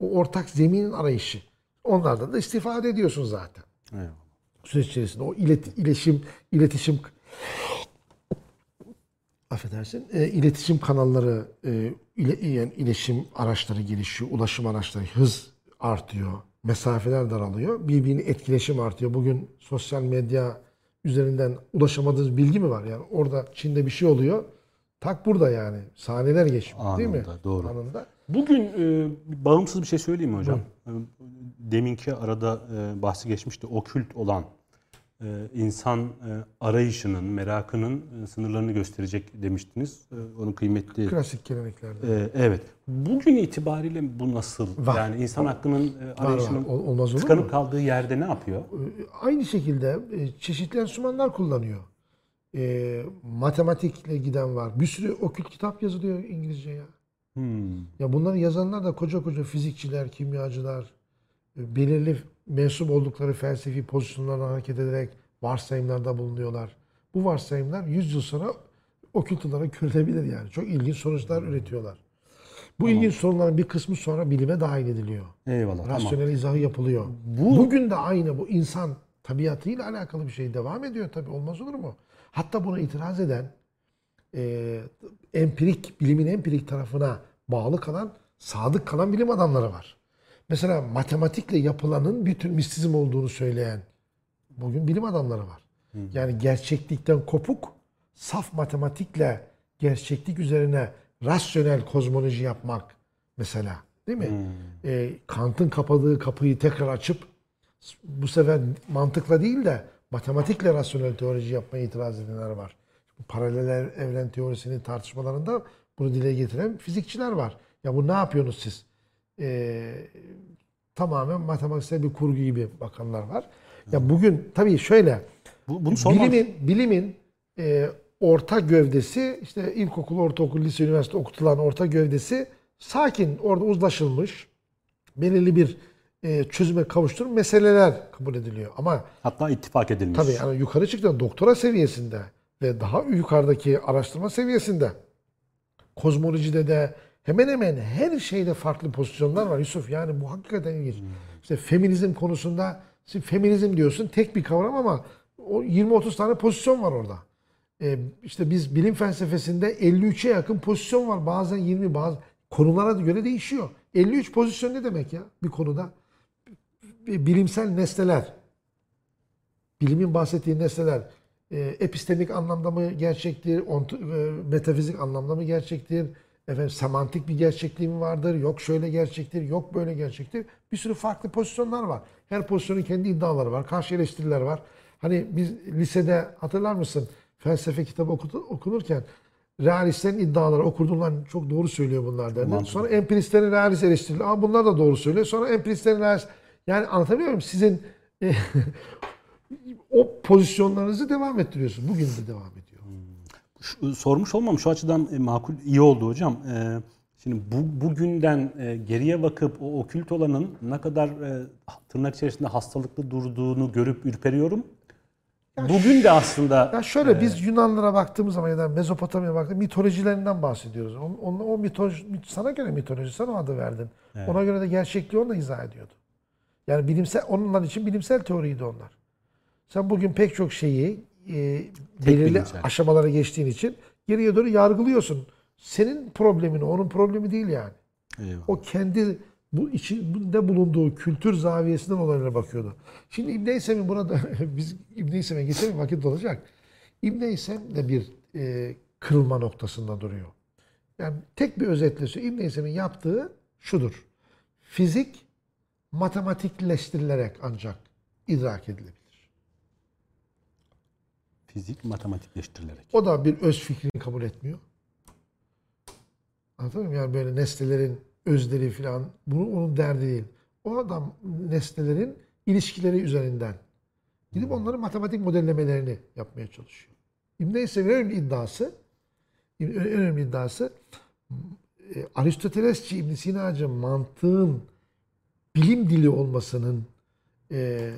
o ortak zeminin arayışı. Onlardan da istifade ediyorsun zaten Eyvallah. süreç içerisinde o ilet, iletişim iletişim affedersin e, iletişim kanalları e, ile, yani iletişim araçları gelişiyor, ulaşım araçları hız artıyor, mesafeler daralıyor, birbirine etkileşim artıyor. Bugün sosyal medya üzerinden ulaşamadığınız bilgi mi var? Yani orada Çin'de bir şey oluyor. Tak burada yani. Saniyeler geçiyor değil mi? Anında, doğru. Anında. Bugün e, bağımsız bir şey söyleyeyim mi hocam? E, Deminki arada e, bahsi geçmişti. Okült olan insan e, arayışının, merakının e, sınırlarını gösterecek demiştiniz. E, onun kıymetli Klasik geleneklerde. Ee, evet. Bugün itibariyle bu nasıl? Var. Yani insan hakkının e, var. arayışının Ol- olmaz olur mu? tıkanıp kaldığı yerde ne yapıyor? Aynı şekilde çeşitli enstrümanlar kullanıyor. E, matematikle giden var. Bir sürü okült kitap yazılıyor İngilizce ya. Hmm. Ya bunları yazanlar da koca koca fizikçiler, kimyacılar, belirli mensup oldukları felsefi pozisyonlardan hareket ederek varsayımlarda bulunuyorlar. Bu varsayımlar 100 yıl sonra okült olarak görülebilir yani. Çok ilginç sonuçlar üretiyorlar. Bu ilginç soruların bir kısmı sonra bilime dahil ediliyor. Eyvallah. Tamam. Rasyonel izahı yapılıyor. Bu- Bugün de aynı bu insan tabiatıyla alakalı bir şey devam ediyor tabii. Olmaz olur mu? Hatta buna itiraz eden e, empirik, bilimin empirik tarafına bağlı kalan, sadık kalan bilim adamları var. Mesela matematikle yapılanın bir tür mistizm olduğunu söyleyen bugün bilim adamları var. Yani gerçeklikten kopuk, saf matematikle gerçeklik üzerine rasyonel kozmoloji yapmak mesela. Değil mi? E, Kant'ın kapadığı kapıyı tekrar açıp bu sefer mantıkla değil de matematikle rasyonel teoloji yapmaya itiraz edenler var. Paralel ev- evren teorisinin tartışmalarında bunu dile getiren fizikçiler var. Ya bu ne yapıyorsunuz siz? Ee, tamamen matematiksel bir kurgu gibi bakanlar var. Ya bugün tabii şöyle Bu, bunu bilimin bilimin e, orta gövdesi işte ilkokul, ortaokul, lise, üniversite okutulan orta gövdesi sakin orada uzlaşılmış belirli bir e, çözüme kavuşturan meseleler kabul ediliyor. Ama Hatta ittifak edilmiş. tabii yani yukarı çıktığında doktora seviyesinde ve daha yukarıdaki araştırma seviyesinde kozmolojide de hemen hemen her şeyde farklı pozisyonlar var Yusuf. Yani bu hakikaten ilginç. İşte feminizm konusunda şimdi feminizm diyorsun tek bir kavram ama o 20-30 tane pozisyon var orada. Ee, işte biz bilim felsefesinde 53'e yakın pozisyon var. Bazen 20 bazı konulara göre değişiyor. 53 pozisyon ne demek ya bir konuda? Bilimsel nesneler. Bilimin bahsettiği nesneler e, epistemik anlamda mı gerçektir, e, metafizik anlamda mı gerçektir, efendim semantik bir gerçekliği mi vardır, yok şöyle gerçektir, yok böyle gerçektir. Bir sürü farklı pozisyonlar var. Her pozisyonun kendi iddiaları var, karşı eleştiriler var. Hani biz lisede hatırlar mısın felsefe kitabı okunurken realistlerin iddiaları okurdun lan çok doğru söylüyor bunlar derler. Sonra empiristlerin realist eleştirileri. Aa bunlar da doğru söylüyor. Sonra empiristlerin realist yani anlatabiliyor muyum? Sizin (laughs) o pozisyonlarınızı devam ettiriyorsun. Bugün de devam ediyor. Şu- sormuş olmam şu açıdan e, makul iyi oldu hocam. E, şimdi bu bugünden e, geriye bakıp o okült olanın ne kadar e, tırnak içerisinde hastalıklı durduğunu görüp ürperiyorum. Bugün de aslında Ya şöyle biz Yunanlara baktığımız zaman ya da Mezopotamya'ya baktığımız mitolojilerinden bahsediyoruz. O, o, o mitoloji, sana göre mitoloji sen o adı verdin. Ona göre de gerçekliği onunla izah ediyordu. Yani bilimsel, onlar için bilimsel teoriydi onlar. Sen bugün pek çok şeyi e, belirli aşamalara geçtiğin için geriye doğru yargılıyorsun. Senin problemin, o, onun problemi değil yani. Eyvallah. O kendi bu içinde bulunduğu kültür zaviyesinden olaylara bakıyordu. Şimdi İbn Heysem'in buna da (laughs) biz İbn Heysem'e geçelim vakit olacak. İbn Heysem de bir e, kırılma noktasında duruyor. Yani tek bir özetle söyleyeyim İbn Heysem'in yaptığı şudur. Fizik matematikleştirilerek ancak idrak edilebilir. Fizik matematikleştirilerek. O da bir öz fikrini kabul etmiyor. Anladın mı? Yani böyle nesnelerin özleri falan bunu onun derdi değil. O adam nesnelerin ilişkileri üzerinden gidip onların matematik modellemelerini yapmaya çalışıyor. İbn Heysem'in en önemli iddiası en önemli iddiası e, Aristotelesçi İbn Sina'cı mantığın bilim dili olmasının e,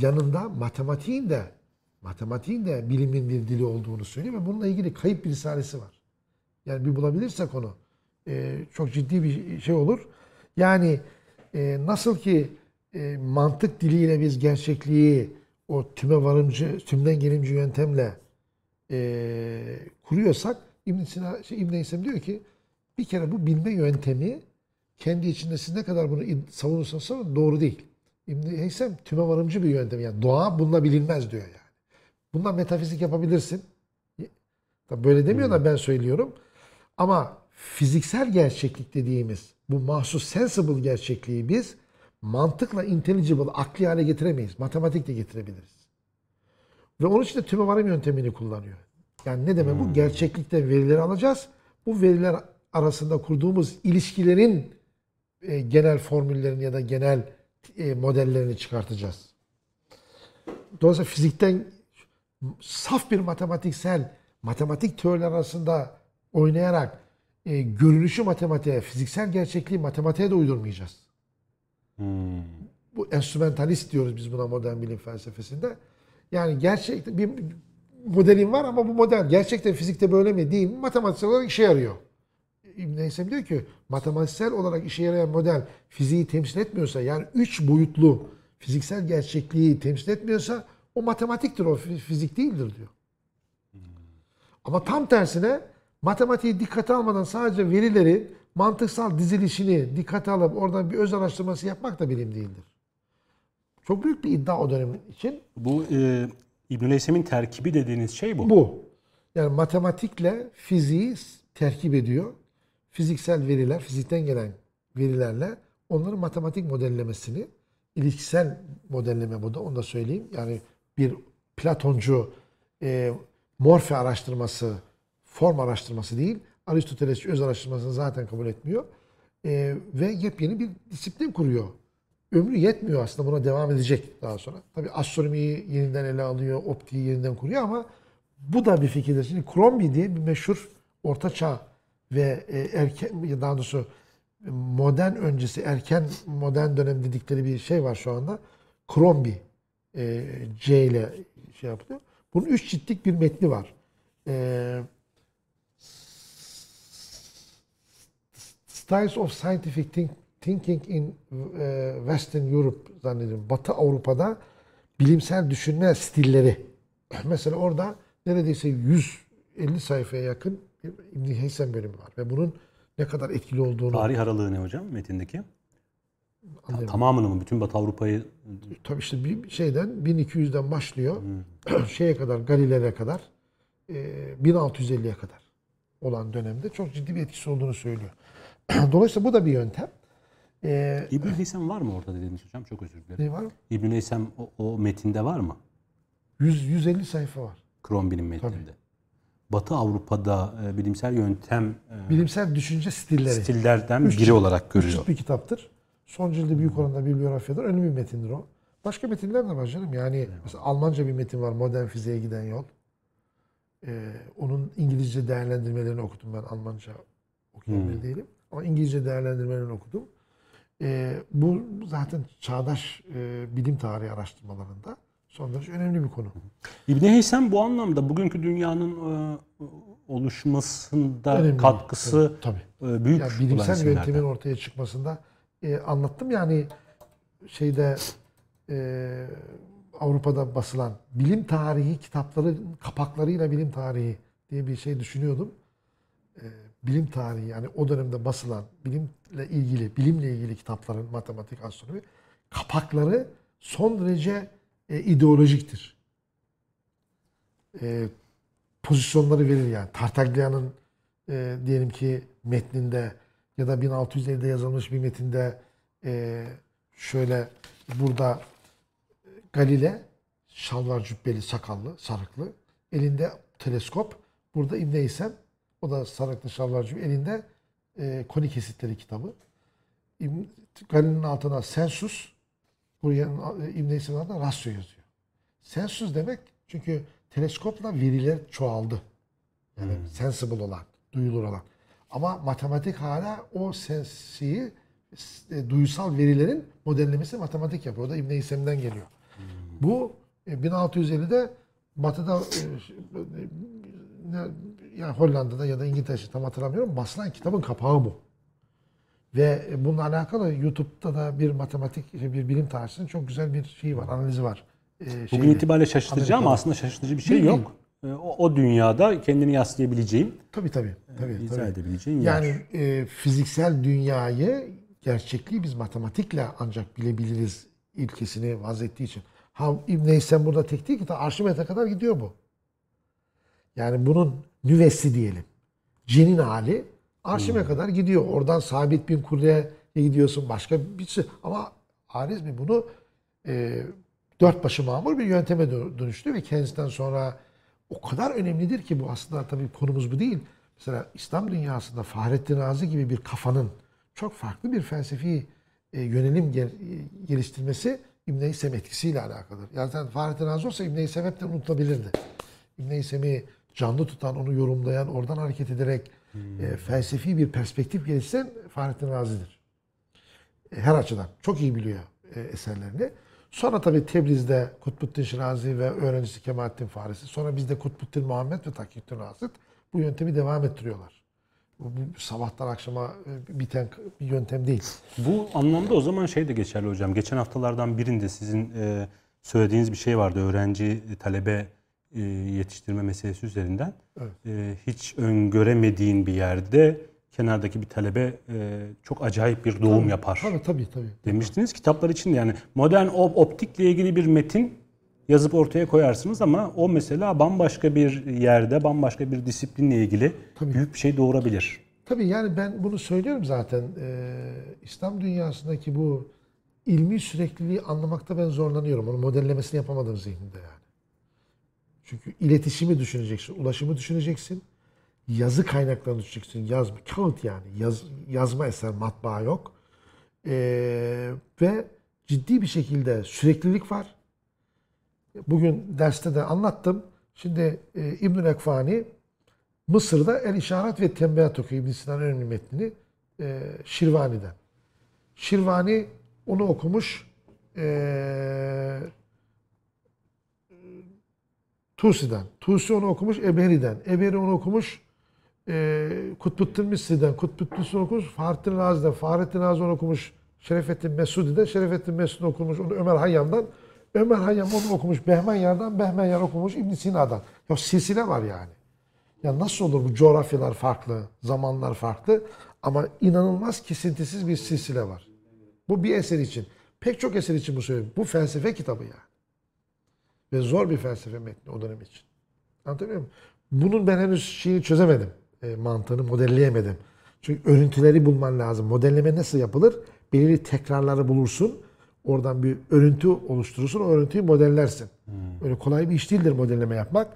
yanında matematiğin de matematiğin de bilimin bir dili olduğunu söylüyor ve bununla ilgili kayıp bir risalesi var. Yani bir bulabilirsek onu e, çok ciddi bir şey olur. Yani e, nasıl ki e, mantık diliyle biz gerçekliği o tüme varımcı, tümden gelimci yöntemle e, kuruyorsak İbn Sina, şey, İbn Heysem diyor ki bir kere bu bilme yöntemi kendi içinde siz ne kadar bunu savunursanız doğru değil. İbn Heysem tüme varımcı bir yöntem. Yani doğa bununla bilinmez diyor yani. Bundan metafizik yapabilirsin. Tabii böyle demiyor da ben söylüyorum. Ama fiziksel gerçeklik dediğimiz bu mahsus sensible gerçekliği biz mantıkla intelligible, akli hale getiremeyiz. Matematikle getirebiliriz. Ve onun için de tüme varım yöntemini kullanıyor. Yani ne demek bu? Gerçeklikte verileri alacağız. Bu veriler arasında kurduğumuz ilişkilerin e, genel formüllerini ya da genel e, modellerini çıkartacağız. Dolayısıyla fizikten saf bir matematiksel, matematik teoriler arasında oynayarak e, görünüşü matematiğe, fiziksel gerçekliği matematiğe de uydurmayacağız. Hmm. Bu enstrümentalist diyoruz biz buna modern bilim felsefesinde. Yani gerçekten bir modelin var ama bu model gerçekten fizikte böyle mi değil mi? Matematiksel olarak işe yarıyor. İbn Heysem diyor ki matematiksel olarak işe yarayan model fiziği temsil etmiyorsa yani üç boyutlu fiziksel gerçekliği temsil etmiyorsa o matematiktir o fi- fizik değildir diyor. Ama tam tersine matematiği dikkate almadan sadece verileri mantıksal dizilişini dikkate alıp oradan bir öz araştırması yapmak da bilim değildir. Çok büyük bir iddia o dönem için. Bu e, Heysem'in terkibi dediğiniz şey bu. Bu. Yani matematikle fiziği terkip ediyor. Fiziksel veriler, fizikten gelen verilerle onların matematik modellemesini, ilişkisel modelleme bu da onu da söyleyeyim. Yani bir Platoncu e, morfe araştırması, form araştırması değil. Aristoteles öz araştırmasını zaten kabul etmiyor. E, ve yepyeni bir disiplin kuruyor. Ömrü yetmiyor aslında buna devam edecek daha sonra. Tabii astronomiyi yeniden ele alıyor, optiği yeniden kuruyor ama bu da bir fikirdir. Şimdi Crombie diye bir meşhur ortaçağ ve e, erken daha doğrusu modern öncesi erken modern dönem dedikleri bir şey var şu anda. Crombie e, C ile şey yapılıyor. Bunun üç ciltlik bir metni var. E, Styles of Scientific Think- Thinking in e, Western Europe zannediyorum. Batı Avrupa'da bilimsel düşünme stilleri. (clears throat) Mesela orada neredeyse 150 sayfaya yakın İbn Heysem bölümü var ve bunun ne kadar etkili olduğunu Tarih aralığı ne hocam metindeki? Anlayabilirim. Tamamını mı? Bütün Batı Avrupa'yı Tabii işte bir şeyden 1200'den başlıyor. (clears throat) şeye kadar Galile'ye kadar e, 1650'ye kadar olan dönemde çok ciddi bir etkisi olduğunu söylüyor. (clears throat) Dolayısıyla bu da bir yöntem. E, İbn Heysem var mı orada dediğiniz hocam? Çok özür dilerim. ne var? İbn Heysem o, o metinde var mı? 100 150 sayfa var. Crombie'nin metninde. Batı Avrupa'da e, bilimsel yöntem e, Bilimsel düşünce stilleri. stillerden Üç biri olarak Üç görüyor. cilt bir kitaptır. Son cildi büyük oranda bibliografyadır. Önemli bir metindir o. Başka metinler de var canım. Yani mesela Almanca bir metin var. Modern fiziğe giden yol. Ee, onun İngilizce değerlendirmelerini okudum ben. Almanca okuyabilir değilim. Ama İngilizce değerlendirmelerini okudum. Ee, bu zaten çağdaş e, bilim tarihi araştırmalarında son derece önemli bir konu. İbn Heysem bu anlamda bugünkü dünyanın e, oluşmasında Önemli. katkısı Tabii. e, büyük Yani bilimsel yöntemin ortaya çıkmasında e, anlattım yani şeyde e, Avrupa'da basılan bilim tarihi kitapları kapaklarıyla bilim tarihi diye bir şey düşünüyordum. E, bilim tarihi yani o dönemde basılan bilimle ilgili bilimle ilgili kitapların matematik, astronomi kapakları son derece e, ideolojiktir. E, pozisyonları verir yani. Tartaglia'nın e, diyelim ki metninde ya da 1650'de yazılmış bir metinde e, şöyle burada e, Galile şalvar cübbeli, sakallı, sarıklı. Elinde teleskop. Burada İbn Heysem o da sarıklı şalvar cübbeli. Elinde e, koni kesitleri kitabı. Galile'nin altına sensus buraya e, İbn Heysem'in altına rasyo yazıyor. Sensus demek çünkü teleskopla veriler çoğaldı. Yani sensible olan, duyulur olan. Ama matematik hala o sensiyi e, duysal verilerin modellemesi matematik yapıyor. O da İbn Heysem'den geliyor. Bu e, 1650'de Batı'da e, e, yani Hollanda'da ya da İngiltere'de tam hatırlamıyorum basılan kitabın kapağı bu. Ve e, bununla alakalı YouTube'da da bir matematik, bir bilim tarihçisinin çok güzel bir şeyi var, analizi var. E, Bugün şeyde. itibariyle şaşırtıcı ama Amerika'da. aslında şaşırtıcı bir şey Değil, yok. E, O, o dünyada kendini yaslayabileceğin, Tabii tabii. tabii, izah tabii. edebileceğin yer. Yani e, fiziksel dünyayı, gerçekliği biz matematikle ancak bilebiliriz ilkesini vaz ettiği için. Ha İbn Heysem burada tek değil ki ta Arşimet'e kadar gidiyor bu. Yani bunun nüvesi diyelim. Cenin hali Arşimet'e kadar gidiyor. Oradan sabit bin kurye gidiyorsun başka bir şey. Ama Harizmi bunu e, dört başı mamur bir yönteme dö- dönüştü ve kendisinden sonra o kadar önemlidir ki bu aslında tabii konumuz bu değil. Mesela İslam dünyasında Fahrettin Razi gibi bir kafanın çok farklı bir felsefi e, yönelim e, geliştirmesi İbn-i Heysem etkisiyle alakalıdır. Yani zaten Fahrettin Razi olsa İbn-i Heysem hepten unutulabilirdi. İbn-i Heysem'i canlı tutan, onu yorumlayan, oradan hareket ederek e, felsefi bir perspektif geliştiren Fahrettin Razi'dir her açıdan çok iyi biliyor e, eserlerini. Sonra tabii Tebriz'de Kutbuddin Şirazi ve öğrencisi Kemalettin Farisi. Sonra bizde Kutbuddin Muhammed ve Takiyüddin Rasit bu yöntemi devam ettiriyorlar. Bu, bu sabahtan akşama e, biten bir yöntem değil. Bu anlamda o zaman şey de geçerli hocam. Geçen haftalardan birinde sizin e, söylediğiniz bir şey vardı. Öğrenci, e, talebe e, yetiştirme meselesi üzerinden. Evet. E, hiç öngöremediğin bir yerde kenardaki bir talebe e, çok acayip bir doğum yapar. Tabii tabii tabii. Demiştiniz kitaplar için de yani modern op- optikle ilgili bir metin yazıp ortaya koyarsınız ama o mesela bambaşka bir yerde, bambaşka bir disiplinle ilgili Tabii. büyük bir şey doğurabilir. Tabii yani ben bunu söylüyorum zaten. Ee, İslam dünyasındaki bu ilmi sürekliliği anlamakta ben zorlanıyorum. Onun modellemesini yapamadım zihnimde yani. Çünkü iletişimi düşüneceksin, ulaşımı düşüneceksin. Yazı kaynaklarını düşüneceksin. Yaz, kağıt yani. Yaz, yazma eser, matbaa yok. Ee, ve ciddi bir şekilde süreklilik var. Bugün derste de anlattım. Şimdi e, İbnül Ekfani Mısır'da El İşaret ve Tembihat okuyor. İbn Sina'nın önemli metnini. e, Şirvani'den. Şirvani onu okumuş e, Tusi'den. Tusi onu okumuş Eberi'den. Eberi onu okumuş e, Kutbettin Misri'den. Kutbettin onu okumuş Fahrettin Razi'den. Fahrettin Razi onu okumuş Şerefettin Mesudi'den. Şerefettin Mesudi okumuş onu Ömer Hayyam'dan. Ömer Hayyam onu okumuş Behmenyar'dan. Behmenyar okumuş İbn Sina'dan. Ya silsile var yani. Ya nasıl olur bu coğrafyalar farklı, zamanlar farklı ama inanılmaz kesintisiz bir silsile var. Bu bir eser için. Pek çok eser için bu söylüyorum. Bu felsefe kitabı yani. Ve zor bir felsefe metni o dönem için. Anlatabiliyor muyum? Bunun ben henüz şeyini çözemedim. E, mantığını modelleyemedim. Çünkü örüntüleri bulman lazım. Modelleme nasıl yapılır? Belirli tekrarları bulursun. Oradan bir örüntü oluşturursun. O örüntüyü modellersin. Hmm. Öyle kolay bir iş değildir modelleme yapmak.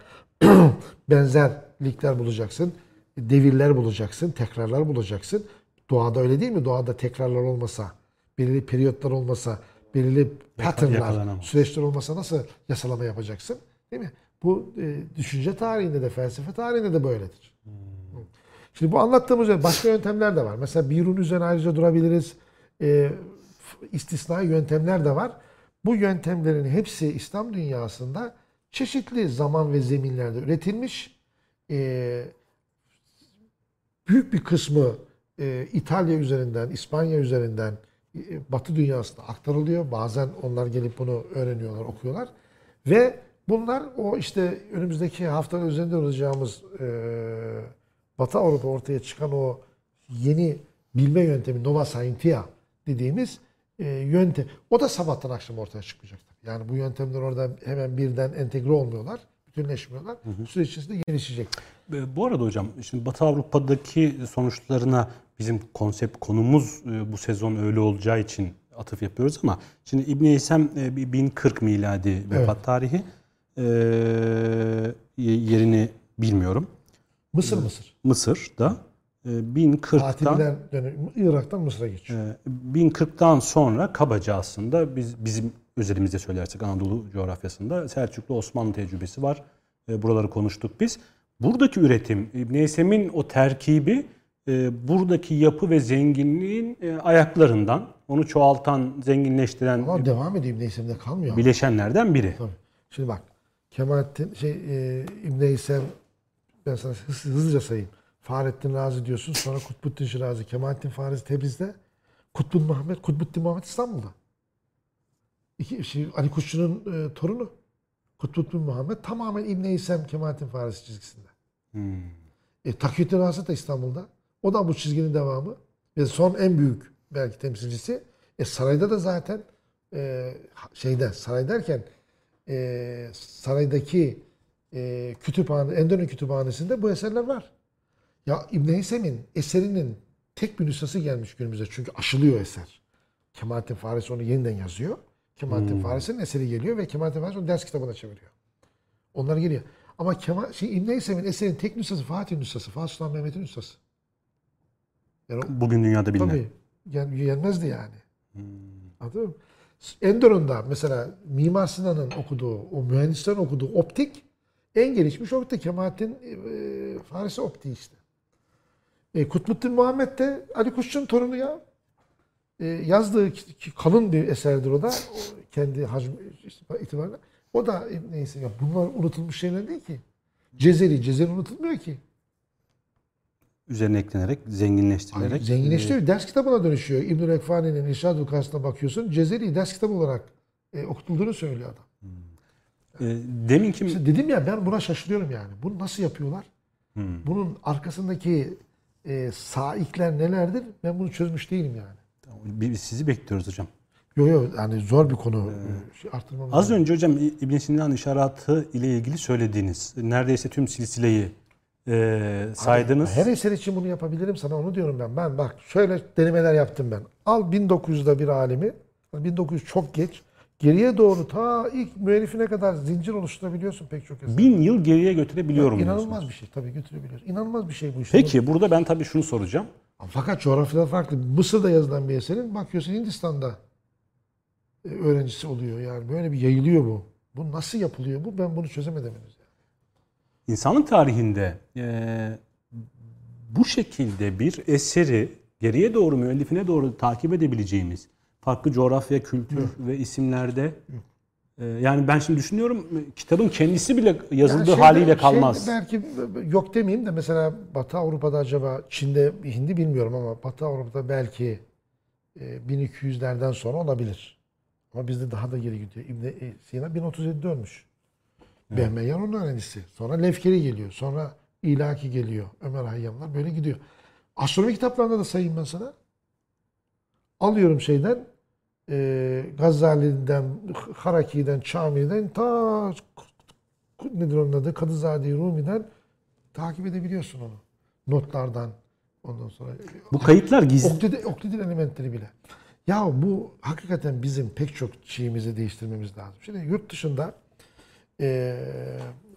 (clears throat) Benzerlikler bulacaksın. Devirler bulacaksın. Tekrarlar bulacaksın. Doğada öyle değil mi? Doğada tekrarlar olmasa, belirli periyotlar olmasa, belirli patternlar, süreçler olmasa nasıl yasalama yapacaksın? Değil mi? Bu e, düşünce tarihinde de, felsefe tarihinde de böyledir. Hmm. Şimdi bu anlattığımız başka yöntemler de var. Mesela Birun üzerine ayrıca durabiliriz. E, istisnai yöntemler de var. Bu yöntemlerin hepsi İslam dünyasında çeşitli zaman ve zeminlerde üretilmiş. E, büyük bir kısmı e, İtalya üzerinden, İspanya üzerinden e, Batı dünyasına aktarılıyor. Bazen onlar gelip bunu öğreniyorlar, okuyorlar. Ve bunlar o işte önümüzdeki haftanın üzerinde olacağımız e, Batı Avrupa ortaya çıkan o yeni bilme yöntemi Nova Scientia dediğimiz e, yöntem. O da sabahtan akşam ortaya çıkmayacaktır. Yani bu yöntemler orada hemen birden entegre olmuyorlar. Bütünleşmiyorlar. Hı hı. Süreç içerisinde gelişecek. Bu arada hocam şimdi Batı Avrupa'daki sonuçlarına bizim konsept konumuz e, bu sezon öyle olacağı için atıf yapıyoruz ama şimdi İbn Eysem 1040 miladi vefat evet. tarihi e, yerini bilmiyorum. Mısır Mısır. Mısır'da 1040'tan e, dönemi Irak'tan Mısır'a geçiyor. 1040'tan sonra kabaca aslında biz bizim özelimizde söylersek Anadolu coğrafyasında Selçuklu Osmanlı tecrübesi var. Buraları konuştuk biz. Buradaki üretim İbn o terkibi e, buradaki yapı ve zenginliğin e, ayaklarından, onu çoğaltan, zenginleştiren Ama devam edeyim Neysem'de kalmıyor. Bileşenlerden biri. Tabii. Şimdi bak Kemalettin şey e, İbn ben sana hız, hızlıca sayayım. Fahrettin Razi diyorsun. Sonra Kutbuddin Şirazi, Kemalettin Fariz Tebriz'de. Kutbun Muhammed, Kutbuddin Muhammed İstanbul'da. İki, şey, Ali Kuşçu'nun e, torunu. Kutbuddin Muhammed tamamen İbn Eysem Kemalettin Fariz çizgisinde. Hmm. E, Takiyüddin Razi de İstanbul'da. O da bu çizginin devamı. Ve son en büyük belki temsilcisi. E sarayda da zaten e, şeyde saray derken e, saraydaki e, kütüphane, Endonezya kütüphanesinde bu eserler var. Ya İbn Heysem'in eserinin tek bir nüshası gelmiş günümüzde. Çünkü aşılıyor eser. Kemalettin Farisi onu yeniden yazıyor. Kemalettin hmm. Farisi'nin eseri geliyor ve Kemalettin Farisi onu ders kitabına çeviriyor. Onlar geliyor. Ama Kemal, şey, İbn Heysem'in eserin tek nüshası Fatih nüshası. Fatih Sultan Mehmet'in nüshası. Yani Bugün dünyada bilinen. Tabii. Yani yenmezdi yani. Hmm. Anladın mı? Enderun'da mesela Mimar Sinan'ın okuduğu, o mühendislerin okuduğu optik en gelişmiş optik. Kemalettin e, Farisi optiği işte. E, Kutbuddin Muhammed de Ali Kuşçu'nun torunu ya. E, yazdığı kalın bir eserdir o da. O kendi hacmi itibariyle. O da e, neyse ya bunlar unutulmuş şeyler değil ki. Cezeri, Cezeri unutulmuyor ki üzerine eklenerek, zenginleştirilerek. Ay, zenginleştiriyor. E, ders kitabına dönüşüyor. İbn-i Rekfani'nin İrşad Ukası'na bakıyorsun. Cezeri ders kitabı olarak e, okutulduğunu söylüyor adam. Hmm. E, demin kim... İşte dedim ya ben buna şaşırıyorum yani. Bunu nasıl yapıyorlar? Hmm. Bunun arkasındaki e, saikler nelerdir? Ben bunu çözmüş değilim yani. Biz sizi bekliyoruz hocam. Yok yok yani zor bir konu. Ee, Artırmamız az lazım. önce hocam İbn Sina'nın işaratı ile ilgili söylediğiniz neredeyse tüm silsileyi e, saydınız. Abi, her eser için bunu yapabilirim sana onu diyorum ben. Ben bak şöyle denemeler yaptım ben. Al 1900'da bir alimi. 1900 çok geç. Geriye doğru ta ilk müellifine kadar zincir oluşturabiliyorsun pek çok eser. Bin yıl geriye götürebiliyorum. Ya, inanılmaz bir şey tabii götürebiliyorsun. İnanılmaz bir şey bu işte. Peki burada ben tabii şunu soracağım. Fakat coğrafyada farklı. Mısır'da yazılan bir eserin bakıyorsun Hindistan'da e, öğrencisi oluyor. Yani böyle bir yayılıyor bu. Bu nasıl yapılıyor bu? Ben bunu çözemedim henüz. İnsanlık tarihinde e, bu şekilde bir eseri geriye doğru müellifine doğru takip edebileceğimiz farklı coğrafya, kültür ve isimlerde e, yani ben şimdi düşünüyorum e, kitabın kendisi bile yazıldığı Yani şeyde- haliyle kalmaz. şeyde belki yok demeyeyim de mesela Batı Avrupa'da acaba Çin'de Hindi bilmiyorum ama Batı Avrupa'da belki e, 1200'lerden sonra olabilir. Ama bizde daha da geri gidiyor. İbn Sina 1037'de ölmüş. Behmeyan onun öğrencisi. Sonra Lefkeri geliyor. Sonra İlaki geliyor. Ömer Hayyamlar böyle gidiyor. Astronomi kitaplarında da sayayım ben sana. Alıyorum şeyden e, Gazali'den, Haraki'den, Çami'den ta nedir onun adı? Kadızade Rumi'den takip edebiliyorsun onu. Notlardan. Ondan sonra Bu kayıtlar gizli. Oktidi, oktidil elementleri bile. Ya bu hakikaten bizim pek çok şeyimizi değiştirmemiz lazım. Şimdi yurt dışında e,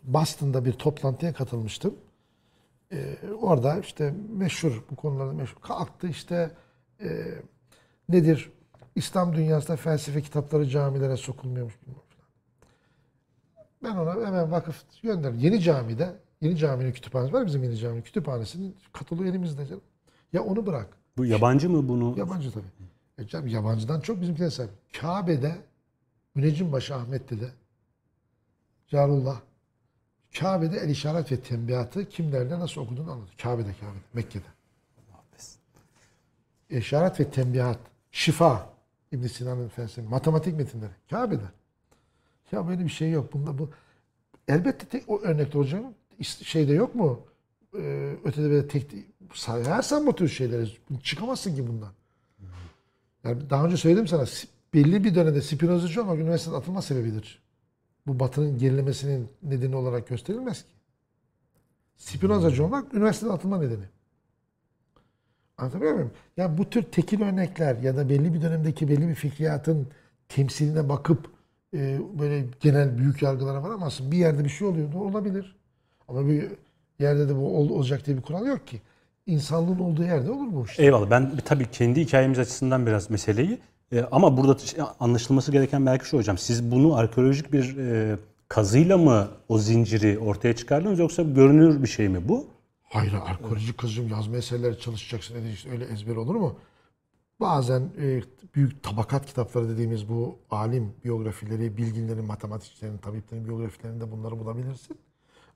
Boston'da bir toplantıya katılmıştım. E, orada işte meşhur bu konularda meşhur kalktı işte e, nedir İslam dünyasında felsefe kitapları camilere sokulmuyormuş bilmem falan. Ben ona hemen vakıf gönderdim. Yeni camide, yeni caminin kütüphanesi var bizim yeni caminin kütüphanesinin kataloğu elimizde canım. Ya onu bırak. Bu yabancı mı bunu? Yabancı tabii. E canım, yabancıdan çok bizimkiler sahip. Kabe'de Müneccimbaşı Ahmet'te de Carullah Kabe'de el işaret ve tembihatı kimlerle nasıl okuduğunu anlatıyor. Kabe'de Kabe'de Mekke'de. İşaret ve tembihat. Şifa. İbn Sina'nın felsefe. Matematik metinleri. Kabe'de. Ya böyle bir şey yok. Bunda bu elbette tek o örnekte. İst- Şeyde yok mu? Ee, ötede böyle tek sayarsan bu tür şeyleri çıkamazsın ki bundan. Yani daha önce söyledim sana belli bir dönemde Spinozacı olmak üniversiteden atılma sebebidir. Bu batının gerilemesinin nedeni olarak gösterilmez ki. Spinozacı olmak üniversiteden atılma nedeni. Anlatabiliyor muyum? Ya bu tür tekil örnekler ya da belli bir dönemdeki belli bir fikriyatın temsiline bakıp e, böyle genel büyük yargılara varamazsın. Bir yerde bir şey oluyor. da olabilir. Ama bir yerde de bu ol- olacak diye bir kural yok ki. İnsanlığın olduğu yerde olur bu işte. Eyvallah. Ben tabii kendi hikayemiz açısından biraz meseleyi e, ama burada anlaşılması gereken belki şu hocam. Siz bunu arkeolojik bir e, kazıyla mı o zinciri ortaya çıkardınız yoksa görünür bir şey mi bu? Hayır, arkeoloji kızım yazma eserleri çalışacaksın. işte öyle ezber olur mu? Bazen e, büyük tabakat kitapları dediğimiz bu alim biyografileri, bilginlerin, matematikçilerin, tabiplerin biyografilerinde bunları bulabilirsin.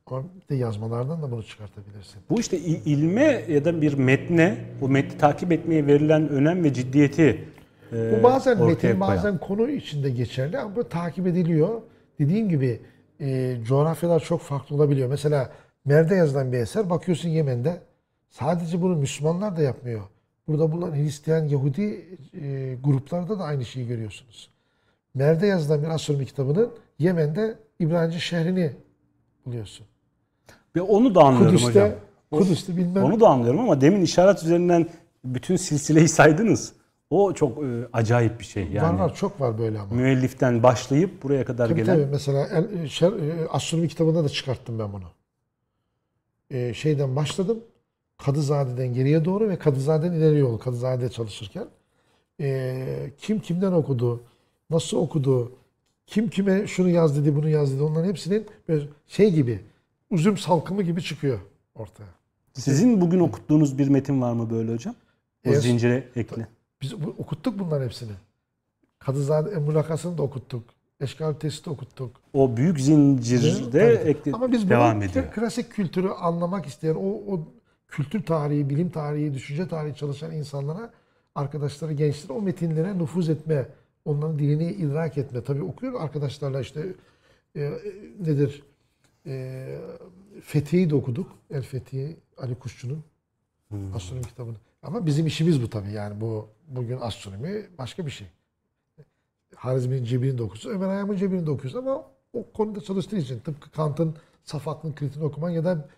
Ama bir de yazmalardan da bunu çıkartabilirsin. Bu işte il- ilme ya da bir metne, o metni takip etmeye verilen önem ve ciddiyeti e, Bu bazen metin, koyan. bazen konu içinde geçerli ama bu takip ediliyor. Dediğim gibi e, coğrafyalar çok farklı olabiliyor. Mesela Mer'de yazılan bir eser bakıyorsun Yemen'de sadece bunu Müslümanlar da yapmıyor. Burada bulunan Hristiyan, Yahudi e, gruplarda da aynı şeyi görüyorsunuz. Mer'de yazılan bir astronomi kitabının Yemen'de İbranice şehrini buluyorsun. Ve onu da anlıyorum hocam. Kudüs'te, Kudüs'te bilmem Onu da anlıyorum ama demin işaret üzerinden bütün silsileyi saydınız. O çok e, acayip bir şey. Yani var var çok var böyle ama. müelliften başlayıp buraya kadar Tabii gelen tabii. Mesela el- şer- e, astronomi kitabında da çıkarttım ben bunu. E, şeyden başladım. Kadızade'den geriye doğru ve Kadızade'den ileri yol. Kadızade'de çalışırken. E, kim kimden okudu, nasıl okudu, kim kime şunu yaz dedi, bunu yaz dedi. Onların hepsinin böyle şey gibi, üzüm salkımı gibi çıkıyor ortaya. Sizin bugün okuttuğunuz bir metin var mı böyle hocam? O Evet. zincire ekle. Biz okuttuk bunların hepsini. Kadızade Emulakası'nı da okuttuk. Eşkal testi okuttuk. O büyük zincirde Tabii. ekle, Ama biz devam ediyor. klasik kültürü anlamak isteyen, o, o kültür tarihi, bilim tarihi, düşünce tarihi çalışan insanlara, arkadaşları, gençlere o metinlere nüfuz etme, onların dilini idrak etme. Tabii okuyor arkadaşlarla işte e, e, nedir? E, Fethi'yi de okuduk. El Fethi, Ali Kuşçu'nun Hmm. astronomi kitabını. Ama bizim işimiz bu tabii yani bu bugün astronomi başka bir şey. Harizmi'nin cebrini de okuyorsun, Ömer Hayyam'ın cebrini de okuyorsun ama o konuda çalıştığı için tıpkı Kant'ın saf aklın kritini okuman ya da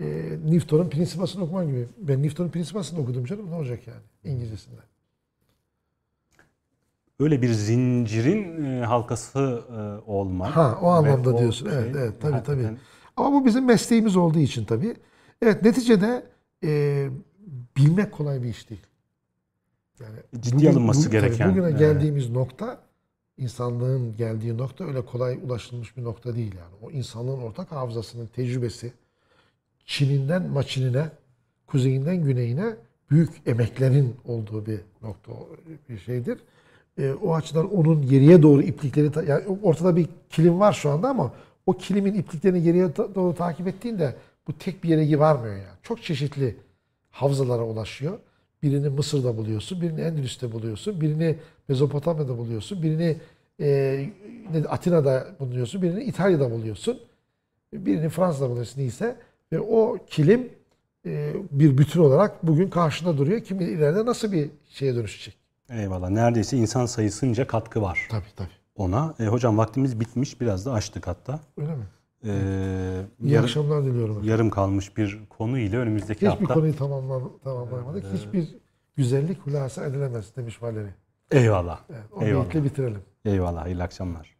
e, Newton'un prinsipasını okuman gibi. Ben Newton'un prinsipasını okudum canım ne olacak yani İngilizcesinde. Öyle bir zincirin e, halkası e, olmak. Ha o anlamda o diyorsun. şey evet evet tabii tabii. hakikaten Ama bu bizim mesleğimiz olduğu için tabii. Evet neticede e, bilmek kolay bir iş değil. Yani Ciddiye alınması tabii gereken, Bugüne geldiğimiz nokta insanlığın geldiği nokta öyle kolay ulaşılmış bir nokta değil yani. O insanlığın ortak hafızasının tecrübesi Çin'inden Maçin'ine, kuzeyinden güneyine büyük emeklerin olduğu bir nokta bir şeydir. E, o açıdan onun geriye doğru iplikleri yani ortada bir kilim var şu anda ama o kilimin ipliklerini geriye doğru takip ettiğinde bu tek bir yere varmıyor yani. Çok çeşitli havzalara ulaşıyor. Birini Mısır'da buluyorsun, birini Endülüs'te buluyorsun, birini Mezopotamya'da buluyorsun, birini e, Atina'da buluyorsun, birini İtalya'da buluyorsun, birini Fransa'da buluyorsun neyse. Ve o kilim e, bir bütün olarak bugün karşında duruyor. Kim ileride nasıl bir şeye dönüşecek? Eyvallah. Neredeyse insan sayısınca katkı var Tabii tabii. ona. E, hocam vaktimiz bitmiş. Biraz da açtık hatta. Öyle mi? E, İyi yarım, akşamlar diliyorum. yarım kalmış bir konu ile önümüzdeki Hiçbir hafta. konuyu tamamla, tamamlayamadık. Hiçbir güzellik hulasa edilemez demiş Valeri. Eyvallah. Evet, o Eyvallah. bitirelim. Eyvallah. Hayırlı akşamlar.